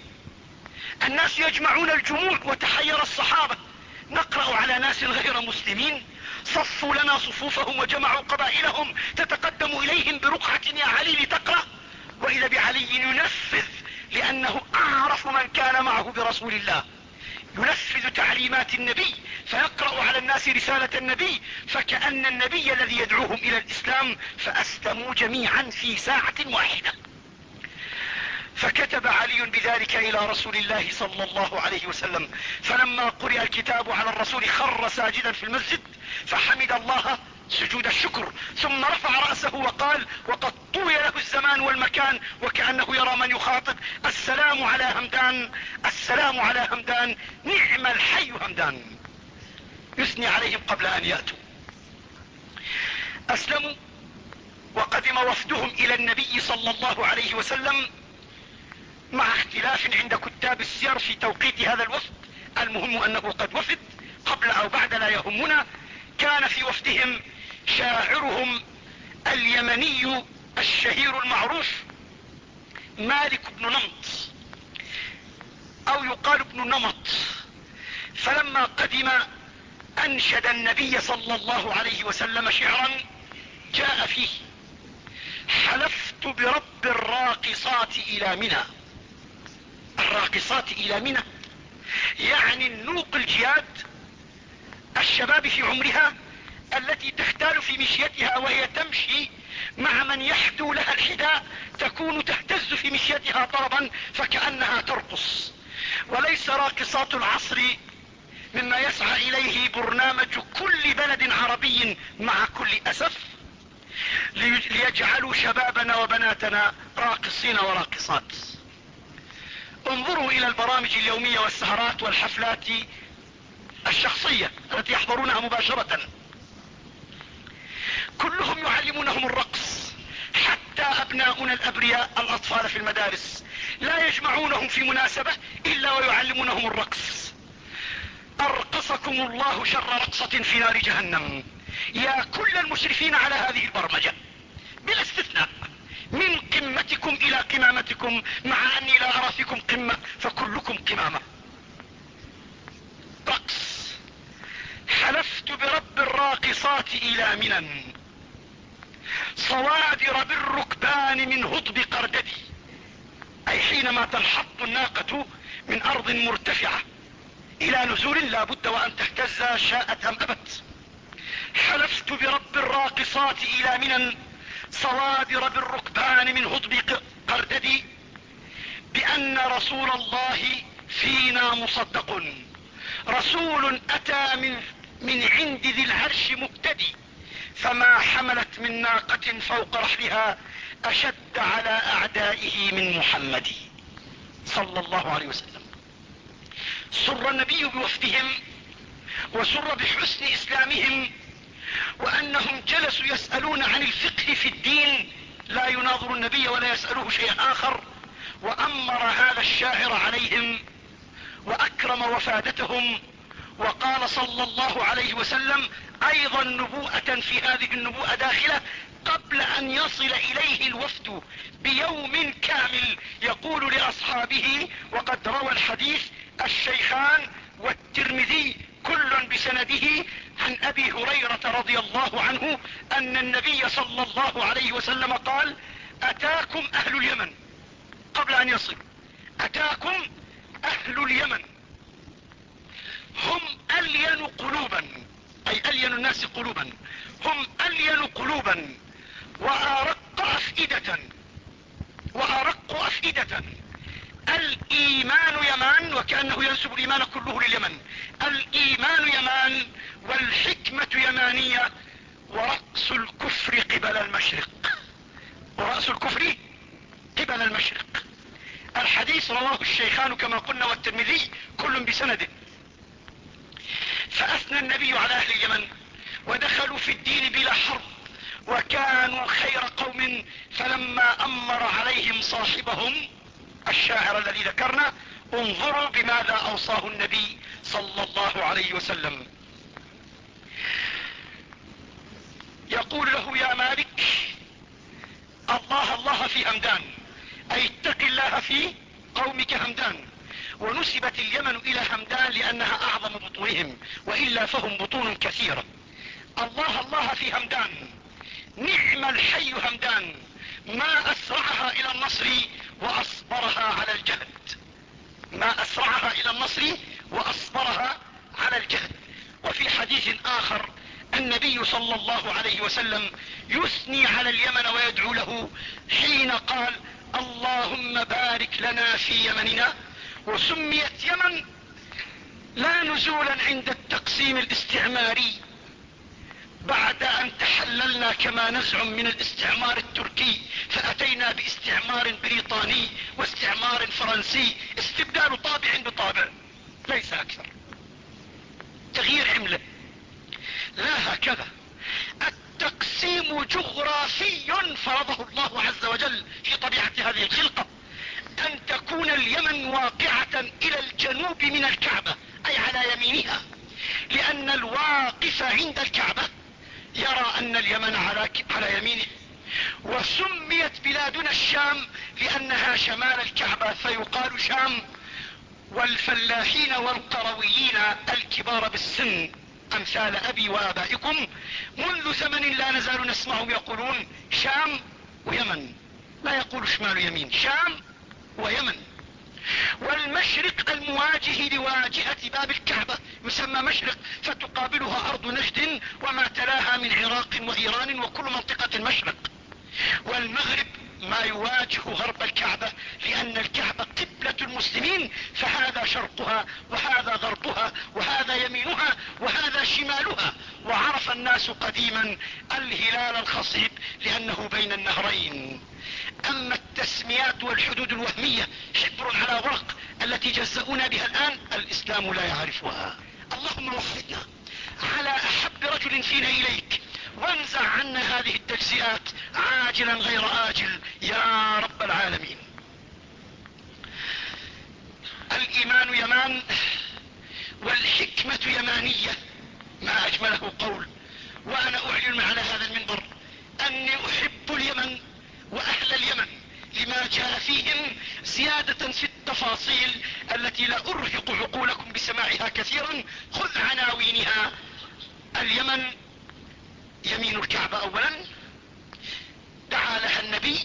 Speaker 1: الناس يجمعون الجموع وتحير الصحابة. نقرأ على ناس غير مسلمين. صفوا لنا صفوفهم وجمعوا قبائلهم. تتقدم إليهم برقعة يا علي لتقرأ. وإذا بعلي ينفذ لأنه أعرف من كان معه برسول الله. ينفذ تعليمات النبي فيقرأ على الناس رسالة النبي فكأن النبي الذي يدعوهم إلى الإسلام فأسلموا جميعا في ساعة واحدة. فكتب علي بذلك إلى رسول الله صلى الله عليه وسلم. فلما قرئ الكتاب على الرسول خر ساجدا في المسجد فحمد الله سجود الشكر. ثم رفع رأسه وقال وقد طوي له الزمان والمكان وكأنه يرى من يخاطب. السلام على همدان السلام على همدان نعم الحي همدان. يثني عليهم قبل أن يأتوا. أسلموا وقدم وفدهم إلى النبي صلى الله عليه وسلم مع اختلاف عند كتاب السير في توقيت هذا الوفد. المهم أنه قد وفد قبل أو بعد لا يهمنا. كان في وفدهم شاعرهم اليمني الشهير المعروف مالك بن نمط أو يقال ابن نمط. فلما قدم أنشد النبي صلى الله عليه وسلم شعرا جاء فيه حلفت برب الراقصات إلى منى. الراقصات إلى منى يعني النوق الجياد الشباب في عمرها التي تختال في مشيتها وهي تمشي مع من يحدو لها الحداء تكون تهتز في مشيتها طربا فكأنها ترقص. وليس راقصات العصر مما يسعى إليه برنامج كل بلد عربي مع كل أسف ليجعلوا شبابنا وبناتنا راقصين وراقصات. انظروا إلى البرامج اليومية والسهرات والحفلات الشخصية التي يحضرونها مباشرة. كلهم يعلمونهم الرقص. حتى أبناؤنا الأبرياء الأطفال في المدارس لا يجمعونهم في مناسبة إلا ويعلمونهم الرقص. أرقصكم الله شر رقصة في نار جهنم. يا كل المشرفين على هذه البرمجة. بلا استثناء. من قمتكم إلى قمامتكم. مع أني لا أرى فيكم قمة فكلكم قمامة. رقص. حلفت برب الراقصات إلى منن. صوادر بالركبان من هطب قرددي. أي حينما تنحط الناقة من أرض مرتفعة إلى نزول لا بد وأن تهتز شاءت أم أبت. حلفت برب الراقصات إلى منن صوادر بالركبان من هطب قرددي بأن رسول الله فينا مصدق. رسول أتى من, من عند ذي العرش مبتدي. فما حملت من ناقة فوق رحلها أشد على أعدائه من محمد صلى الله عليه وسلم. سر النبي بوفدهم وسر بحسن إسلامهم وأنهم جلسوا يسألون عن الفقه في الدين لا يناظر النبي ولا يسأله شيء آخر وأمر هذا الشاعر عليهم وأكرم وفادتهم وقال صلى الله عليه وسلم أيضا نبوءة في هذه النبوءة داخلة قبل أن يصل إليه الوفد بيوم كامل. يقول لأصحابه وقد روى الحديث الشيخان والترمذي كل بسنده عن أبي هريرة رضي الله عنه أن النبي صلى الله عليه وسلم قال أتاكم أهل اليمن قبل أن يصل. أتاكم أهل اليمن. هم ألين قلوبا. أي ألين الناس قلوبا. هم ألين قلوبا. وأرق أفئدة. وأرق أفئدة. الإيمان يمان وكأنه ينسب الإيمان كله لليمن. الإيمان يمان والحكمة يمانية ورأس الكفر قبل المشرق. ورأس الكفر قبل المشرق. الحديث رواه الشيخان كما قلنا والترمذي كل بسنده فأثنى النبي على أهل اليمن ودخلوا في الدين بلا حرب وكانوا خير قوم فلما أمر عليهم صاحبهم الشاعر الذي ذكرنا انظروا بماذا أوصاه النبي صلى الله عليه وسلم. يقول له يا مالك الله الله في همدان أي اتق الله في قومك همدان. ونسبت اليمن إلى همدان لأنها أعظم بطونهم وإلا فهم بطون كثيرة الله الله في همدان نعم الحي همدان ما أسرعها إلى النصر وأصبرها على الجهد. ما أسرعها إلى النصر وأصبرها على الجهد. وفي حديث آخر النبي صلى الله عليه وسلم يثني على اليمن ويدعو له حين قال اللهم بارك لنا في يمننا وسميت يمن لا نزولا عند التقسيم الاستعماري بعد أن تحللنا كما نزعم من الاستعمار التركي فأتينا باستعمار بريطاني واستعمار فرنسي. استبدال طابع بطابع ليس أكثر. تغيير عمله لا هكذا. التقسيم جغرافي فرضه الله عز وجل في طبيعة هذه الخلقة. أن تكون اليمن واقعة إلى الجنوب من الكعبة أي على يمينها. لأن الواقف عند الكعبة يرى أن اليمن على, على يمينه. وسميت بلادنا الشام لأنها شمال الكعبة فيقال شام. والفلاحين والقرويين الكبار بالسن أمثال أبي وآبائكم منذ زمن لا نزال نسمعهم يقولون شام ويمن. لا يقول شمال يمين شام ويمن. والمشرق المواجه لواجهة باب الكعبة يسمى مشرق فتقابلها أرض نجد وما تلاها من عراق وإيران وكل منطقة المشرق. والمغرب ما يواجه غرب الكعبة لأن الكعبة قبلة المسلمين فهذا شرقها وهذا غربها وهذا يمينها وهذا شمالها. وعرف الناس قديما الهلال الخصيب لأنه بين النهرين. أما التسميات والحدود الوهمية حبر على ورق التي جزؤنا بها الآن الإسلام لا يعرفها. اللهم وحدنا على أحب رجل فينا إليك. وانزع عنا هذه التجزئات عاجلا غير آجل يا رب العالمين. الإيمان يمان والحكمة يمانية ما أجمله قول. وأنا أعلن على هذا المنبر أني أحب اليمن وأهل اليمن لما جاء فيهم زيادة في التفاصيل التي لا أرهق عقولكم بسماعها كثيرا. خذ عناوينها. اليمن يمين الكعبة اولا. دعا لها النبي.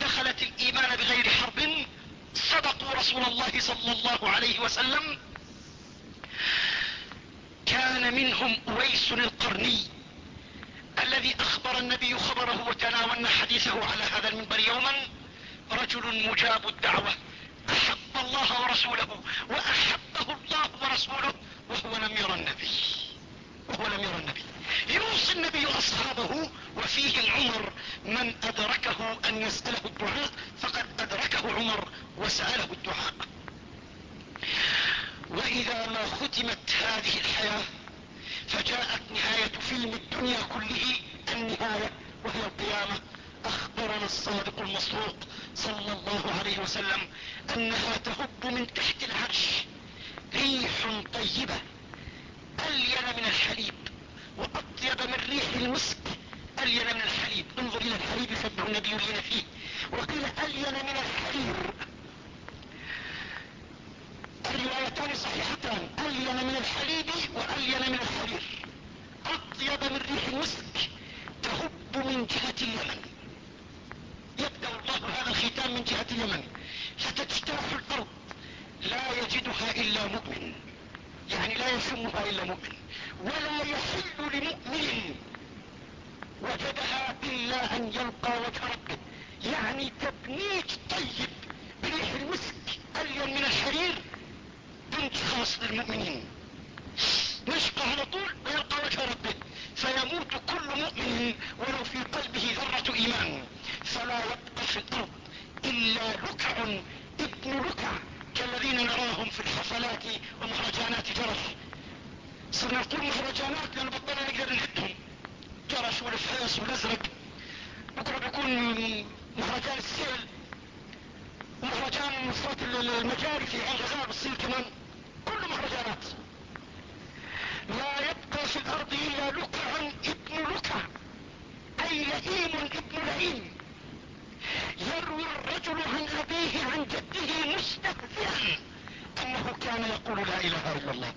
Speaker 1: دخلت الإيمان بغير حرب. صدقوا رسول الله صلى الله عليه وسلم. كان منهم أويس القرني الذي أخبر النبي خبره وتناولنا حديثه على هذا المنبر يوما. رجل مجاب الدعوة. أحب الله ورسوله وأحبه الله ورسوله وهو لم يرى النبي. وهو لم يرى النبي. يوصي النبي اصحابه وفيهم عمر من أدركه أن يسأله الدعاء فقد أدركه عمر وسأله الدعاء. وإذا ما ختمت هذه الحياة فجاءت نهاية فيلم الدنيا كله النهاية وهي القيامة. أخبرنا الصادق المصروق صلى الله عليه وسلم أنها تهب من تحت العرش ريح طيبة ألين من الحليب. وأطيب من ريح المسك ألين من الحليب. انظر إلى الحليب يشبه النبي لنا فيه. وقيل ألين من الحرير الروايتان صحيحتان. ألين من الحليب وألين من الحرير. أطيب من ريح المسك تهب من جهة اليمن. يبدأ الله هذا الختام من جهة اليمن. فتجتاح الأرض. لا يجدها إلا مؤمن. يعني لا يشمها إلا مؤمن. ولا يحل لمؤمن وجدها إلا أن يلقى وجه ربه. يعني تبنيج طيب بريح المسك الين من الحرير بنت خاص للمؤمنين. نشقى على طول ويلقى وجه ربه. فيموت كل مؤمن ولو في قلبه ذرة إيمان. فلا يبقى في الأرض إلا لكع ابن لكع كالذين نراهم في الحفلات ومهرجانات جرش صرنا نقول مهرجانات لأن بطلنا نقدر نهدهم جرش والفاس والأزرق. بكرة بيكون مهرجان السيل. ومهرجان صوت المجاري في عين غزال بالصيل كمان. كل مهرجانات. لا يبقى في الأرض إلا لكع ابن لكع أي لئيم ابن لئيم. يروي الرجل عن أبيه عن جده مستهزئا. أنه كان يقول لا إله إلا الله.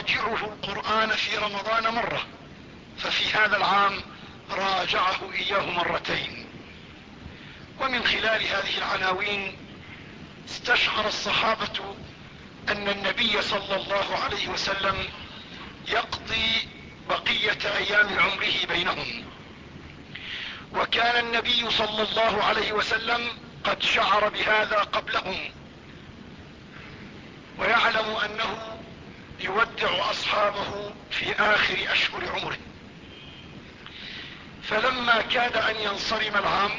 Speaker 1: يراجعه القرآن في رمضان مرة ففي هذا العام راجعه إياه مرتين. ومن خلال هذه العناوين استشعر الصحابة أن النبي صلى الله عليه وسلم يقضي بقية أيام عمره بينهم. وكان النبي صلى الله عليه وسلم قد شعر بهذا قبلهم ويعلم أنه يودع أصحابه في آخر أشهر عمره. فلما كاد أن ينصرم العام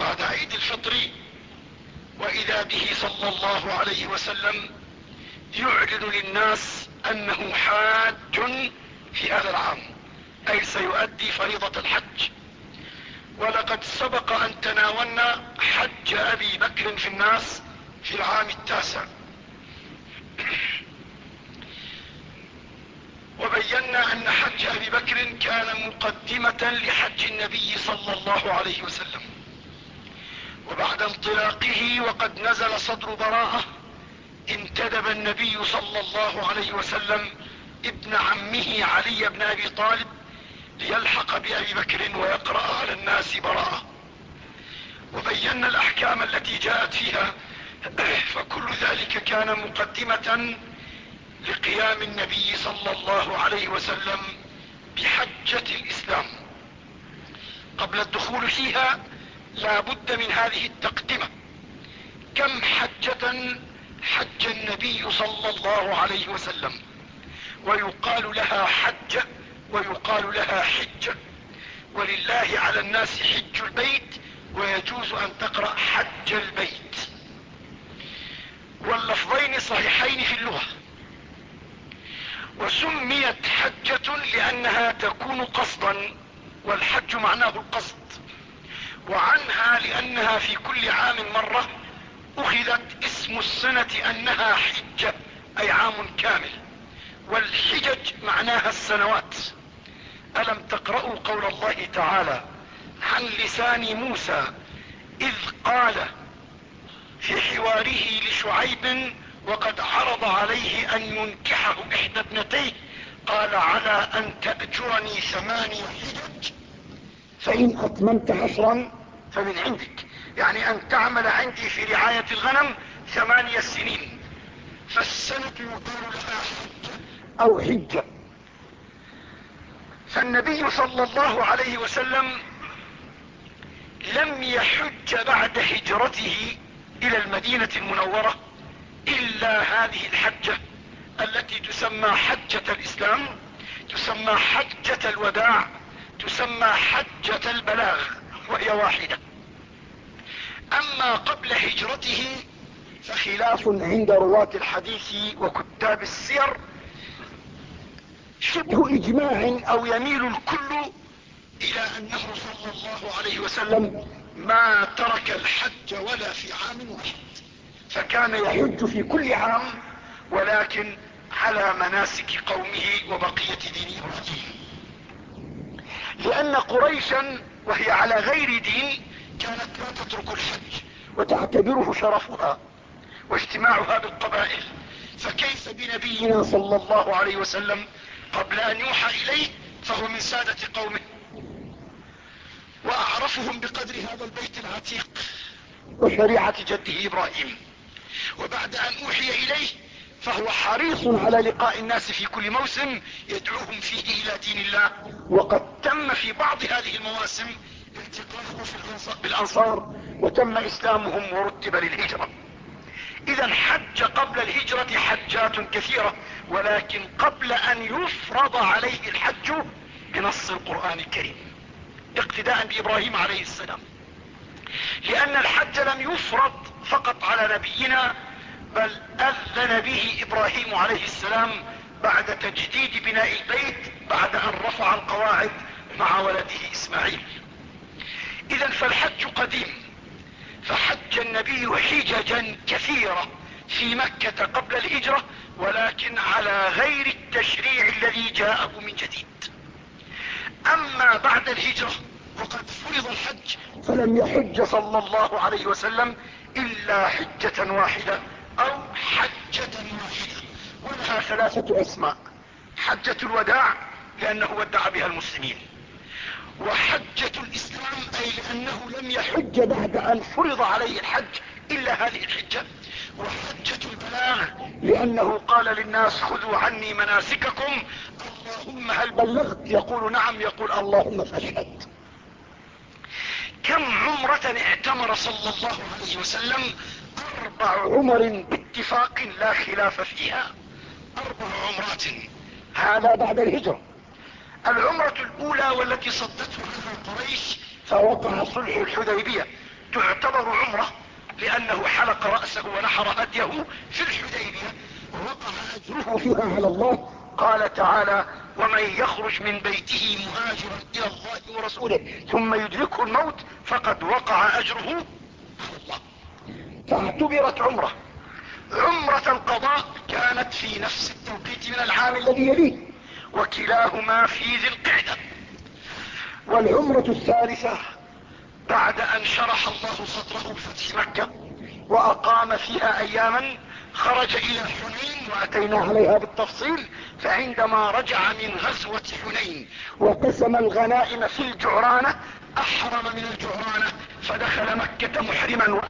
Speaker 1: بعد عيد الفطر وإذا به صلى الله عليه وسلم يعلن للناس أنه حاج في هذا العام أي سيؤدي فريضة الحج. ولقد سبق أن تناولنا حج أبي بكر في الناس في العام التاسع. وبينا أن حج أبي بكر كان مقدمة لحج النبي صلى الله عليه وسلم. وبعد انطلاقه وقد نزل صدر براءة انتدب النبي صلى الله عليه وسلم ابن عمه علي بن أبي طالب ليلحق بأبي بكر ويقرأ على الناس براءة. وبينا الأحكام التي جاءت فيها فكل ذلك كان مقدمة لقيام النبي صلى الله عليه وسلم بحجة الإسلام. قبل الدخول فيها لا بد من هذه التقدمة. كم حجة حج النبي صلى الله عليه وسلم؟ ويقال لها حجة ويقال لها حجة ولله على الناس حج البيت ويجوز أن تقرأ حج البيت. واللفظين صحيحين في اللغة. وسميت حجة لأنها تكون قصدا والحج معناه القصد. وعنها لأنها في كل عام مرة أخذت اسم السنة أنها حجة أي عام كامل. والحجج معناها السنوات. ألم تقرأوا قول الله تعالى عن لسان موسى إذ قال في حواره لشعيب وقد عرض عليه أن ينكحه إحدى ابنتيه. قال على أن تأجرني ثماني حجج فإن أتممت عشرا فمن عندك. يعني أن تعمل عندي في رعاية الغنم ثمانية سنين. فالسنة يقال لها حجة أو حجة. فالنبي صلى الله عليه وسلم لم يحج بعد هجرته إلى المدينة المنورة. إلا هذه الحجة التي تسمى حجة الإسلام تسمى حجة الوداع تسمى حجة البلاغ وهي واحدة. أما قبل هجرته فخلاف عند رواة الحديث وكتاب السير شبه إجماع أو يميل الكل إلى أنه صلى الله عليه وسلم ما ترك الحج ولا في عام واحد. فكان يحج في كل عام ولكن على مناسك قومه وبقية دين إبراهيم لأن قريشا وهي على غير دين كانت لا تترك الحج وتعتبره شرفها واجتماعها بالقبائل فكيف بنبينا صلى الله عليه وسلم قبل أن يوحى إليه؟ فهو من سادة قومه. وأعرفهم بقدر هذا البيت العتيق وشريعة جده إبراهيم. وبعد أن أوحي إليه فهو حريص على لقاء الناس في كل موسم يدعوهم فيه إلى دين الله. وقد تم في بعض هذه المواسم التقاءه بالأنصار وتم إسلامهم ورتب للهجرة. اذا حج قبل الهجرة حجات كثيرة ولكن قبل أن يفرض عليه الحج بنص القرآن الكريم. اقتداء بإبراهيم عليه السلام. لأن الحج لم يفرض فقط على نبينا بل أذن به إبراهيم عليه السلام بعد تجديد بناء البيت بعد أن رفع القواعد مع ولده إسماعيل. إذا فالحج قديم فحج النبي حججا كثيرة في مكة قبل الهجرة ولكن على غير التشريع الذي جاءه من جديد. أما بعد الهجرة وقد فرض الحج فلم يحج صلى الله عليه وسلم إلا حجة واحدة أو حجة واحدة ولها ثلاثة أسماء. حجة الوداع لأنه ودع بها المسلمين. وحجة الإسلام أي لأنه لم يحج بعد أن فرض عليه الحج إلا هذه الحجة. وحجة البلاغ لأنه قال للناس خذوا عني مناسككم. اللهم هل بلغت؟ يقول نعم يقول اللهم فاشهد كم عمرة اعتمر صلى الله عليه وسلم أربع عمر باتفاق لا خلاف فيها؟ أربع عمرات. هذا بعد الهجرة. العمرة الأولى والتي صدته عنها قريش فوقع صلح الحديبية. تعتبر عمرة لأنه حلق رأسه ونحر هديه في الحديبية. ووقع أجره فيها على الله قال تعالى ومن يخرج من بيته مهاجرا إلى الله ورسوله ثم يدركه الموت فقد وقع أجره على الله فاعتبرت عمرة. عمرة القضاء كانت في نفس التوقيت من العام الذي يليه وكلاهما في ذي القعدة. والعمرة الثالثة بعد أن شرح الله صدره بفتح مكة وأقام فيها اياما خرج إلى حنين وأتينا عليها بالتفصيل فعندما رجع من غزوة حنين وقسم الغنائم في الجعرانة أحرم من الجعرانة فدخل مكة محرما.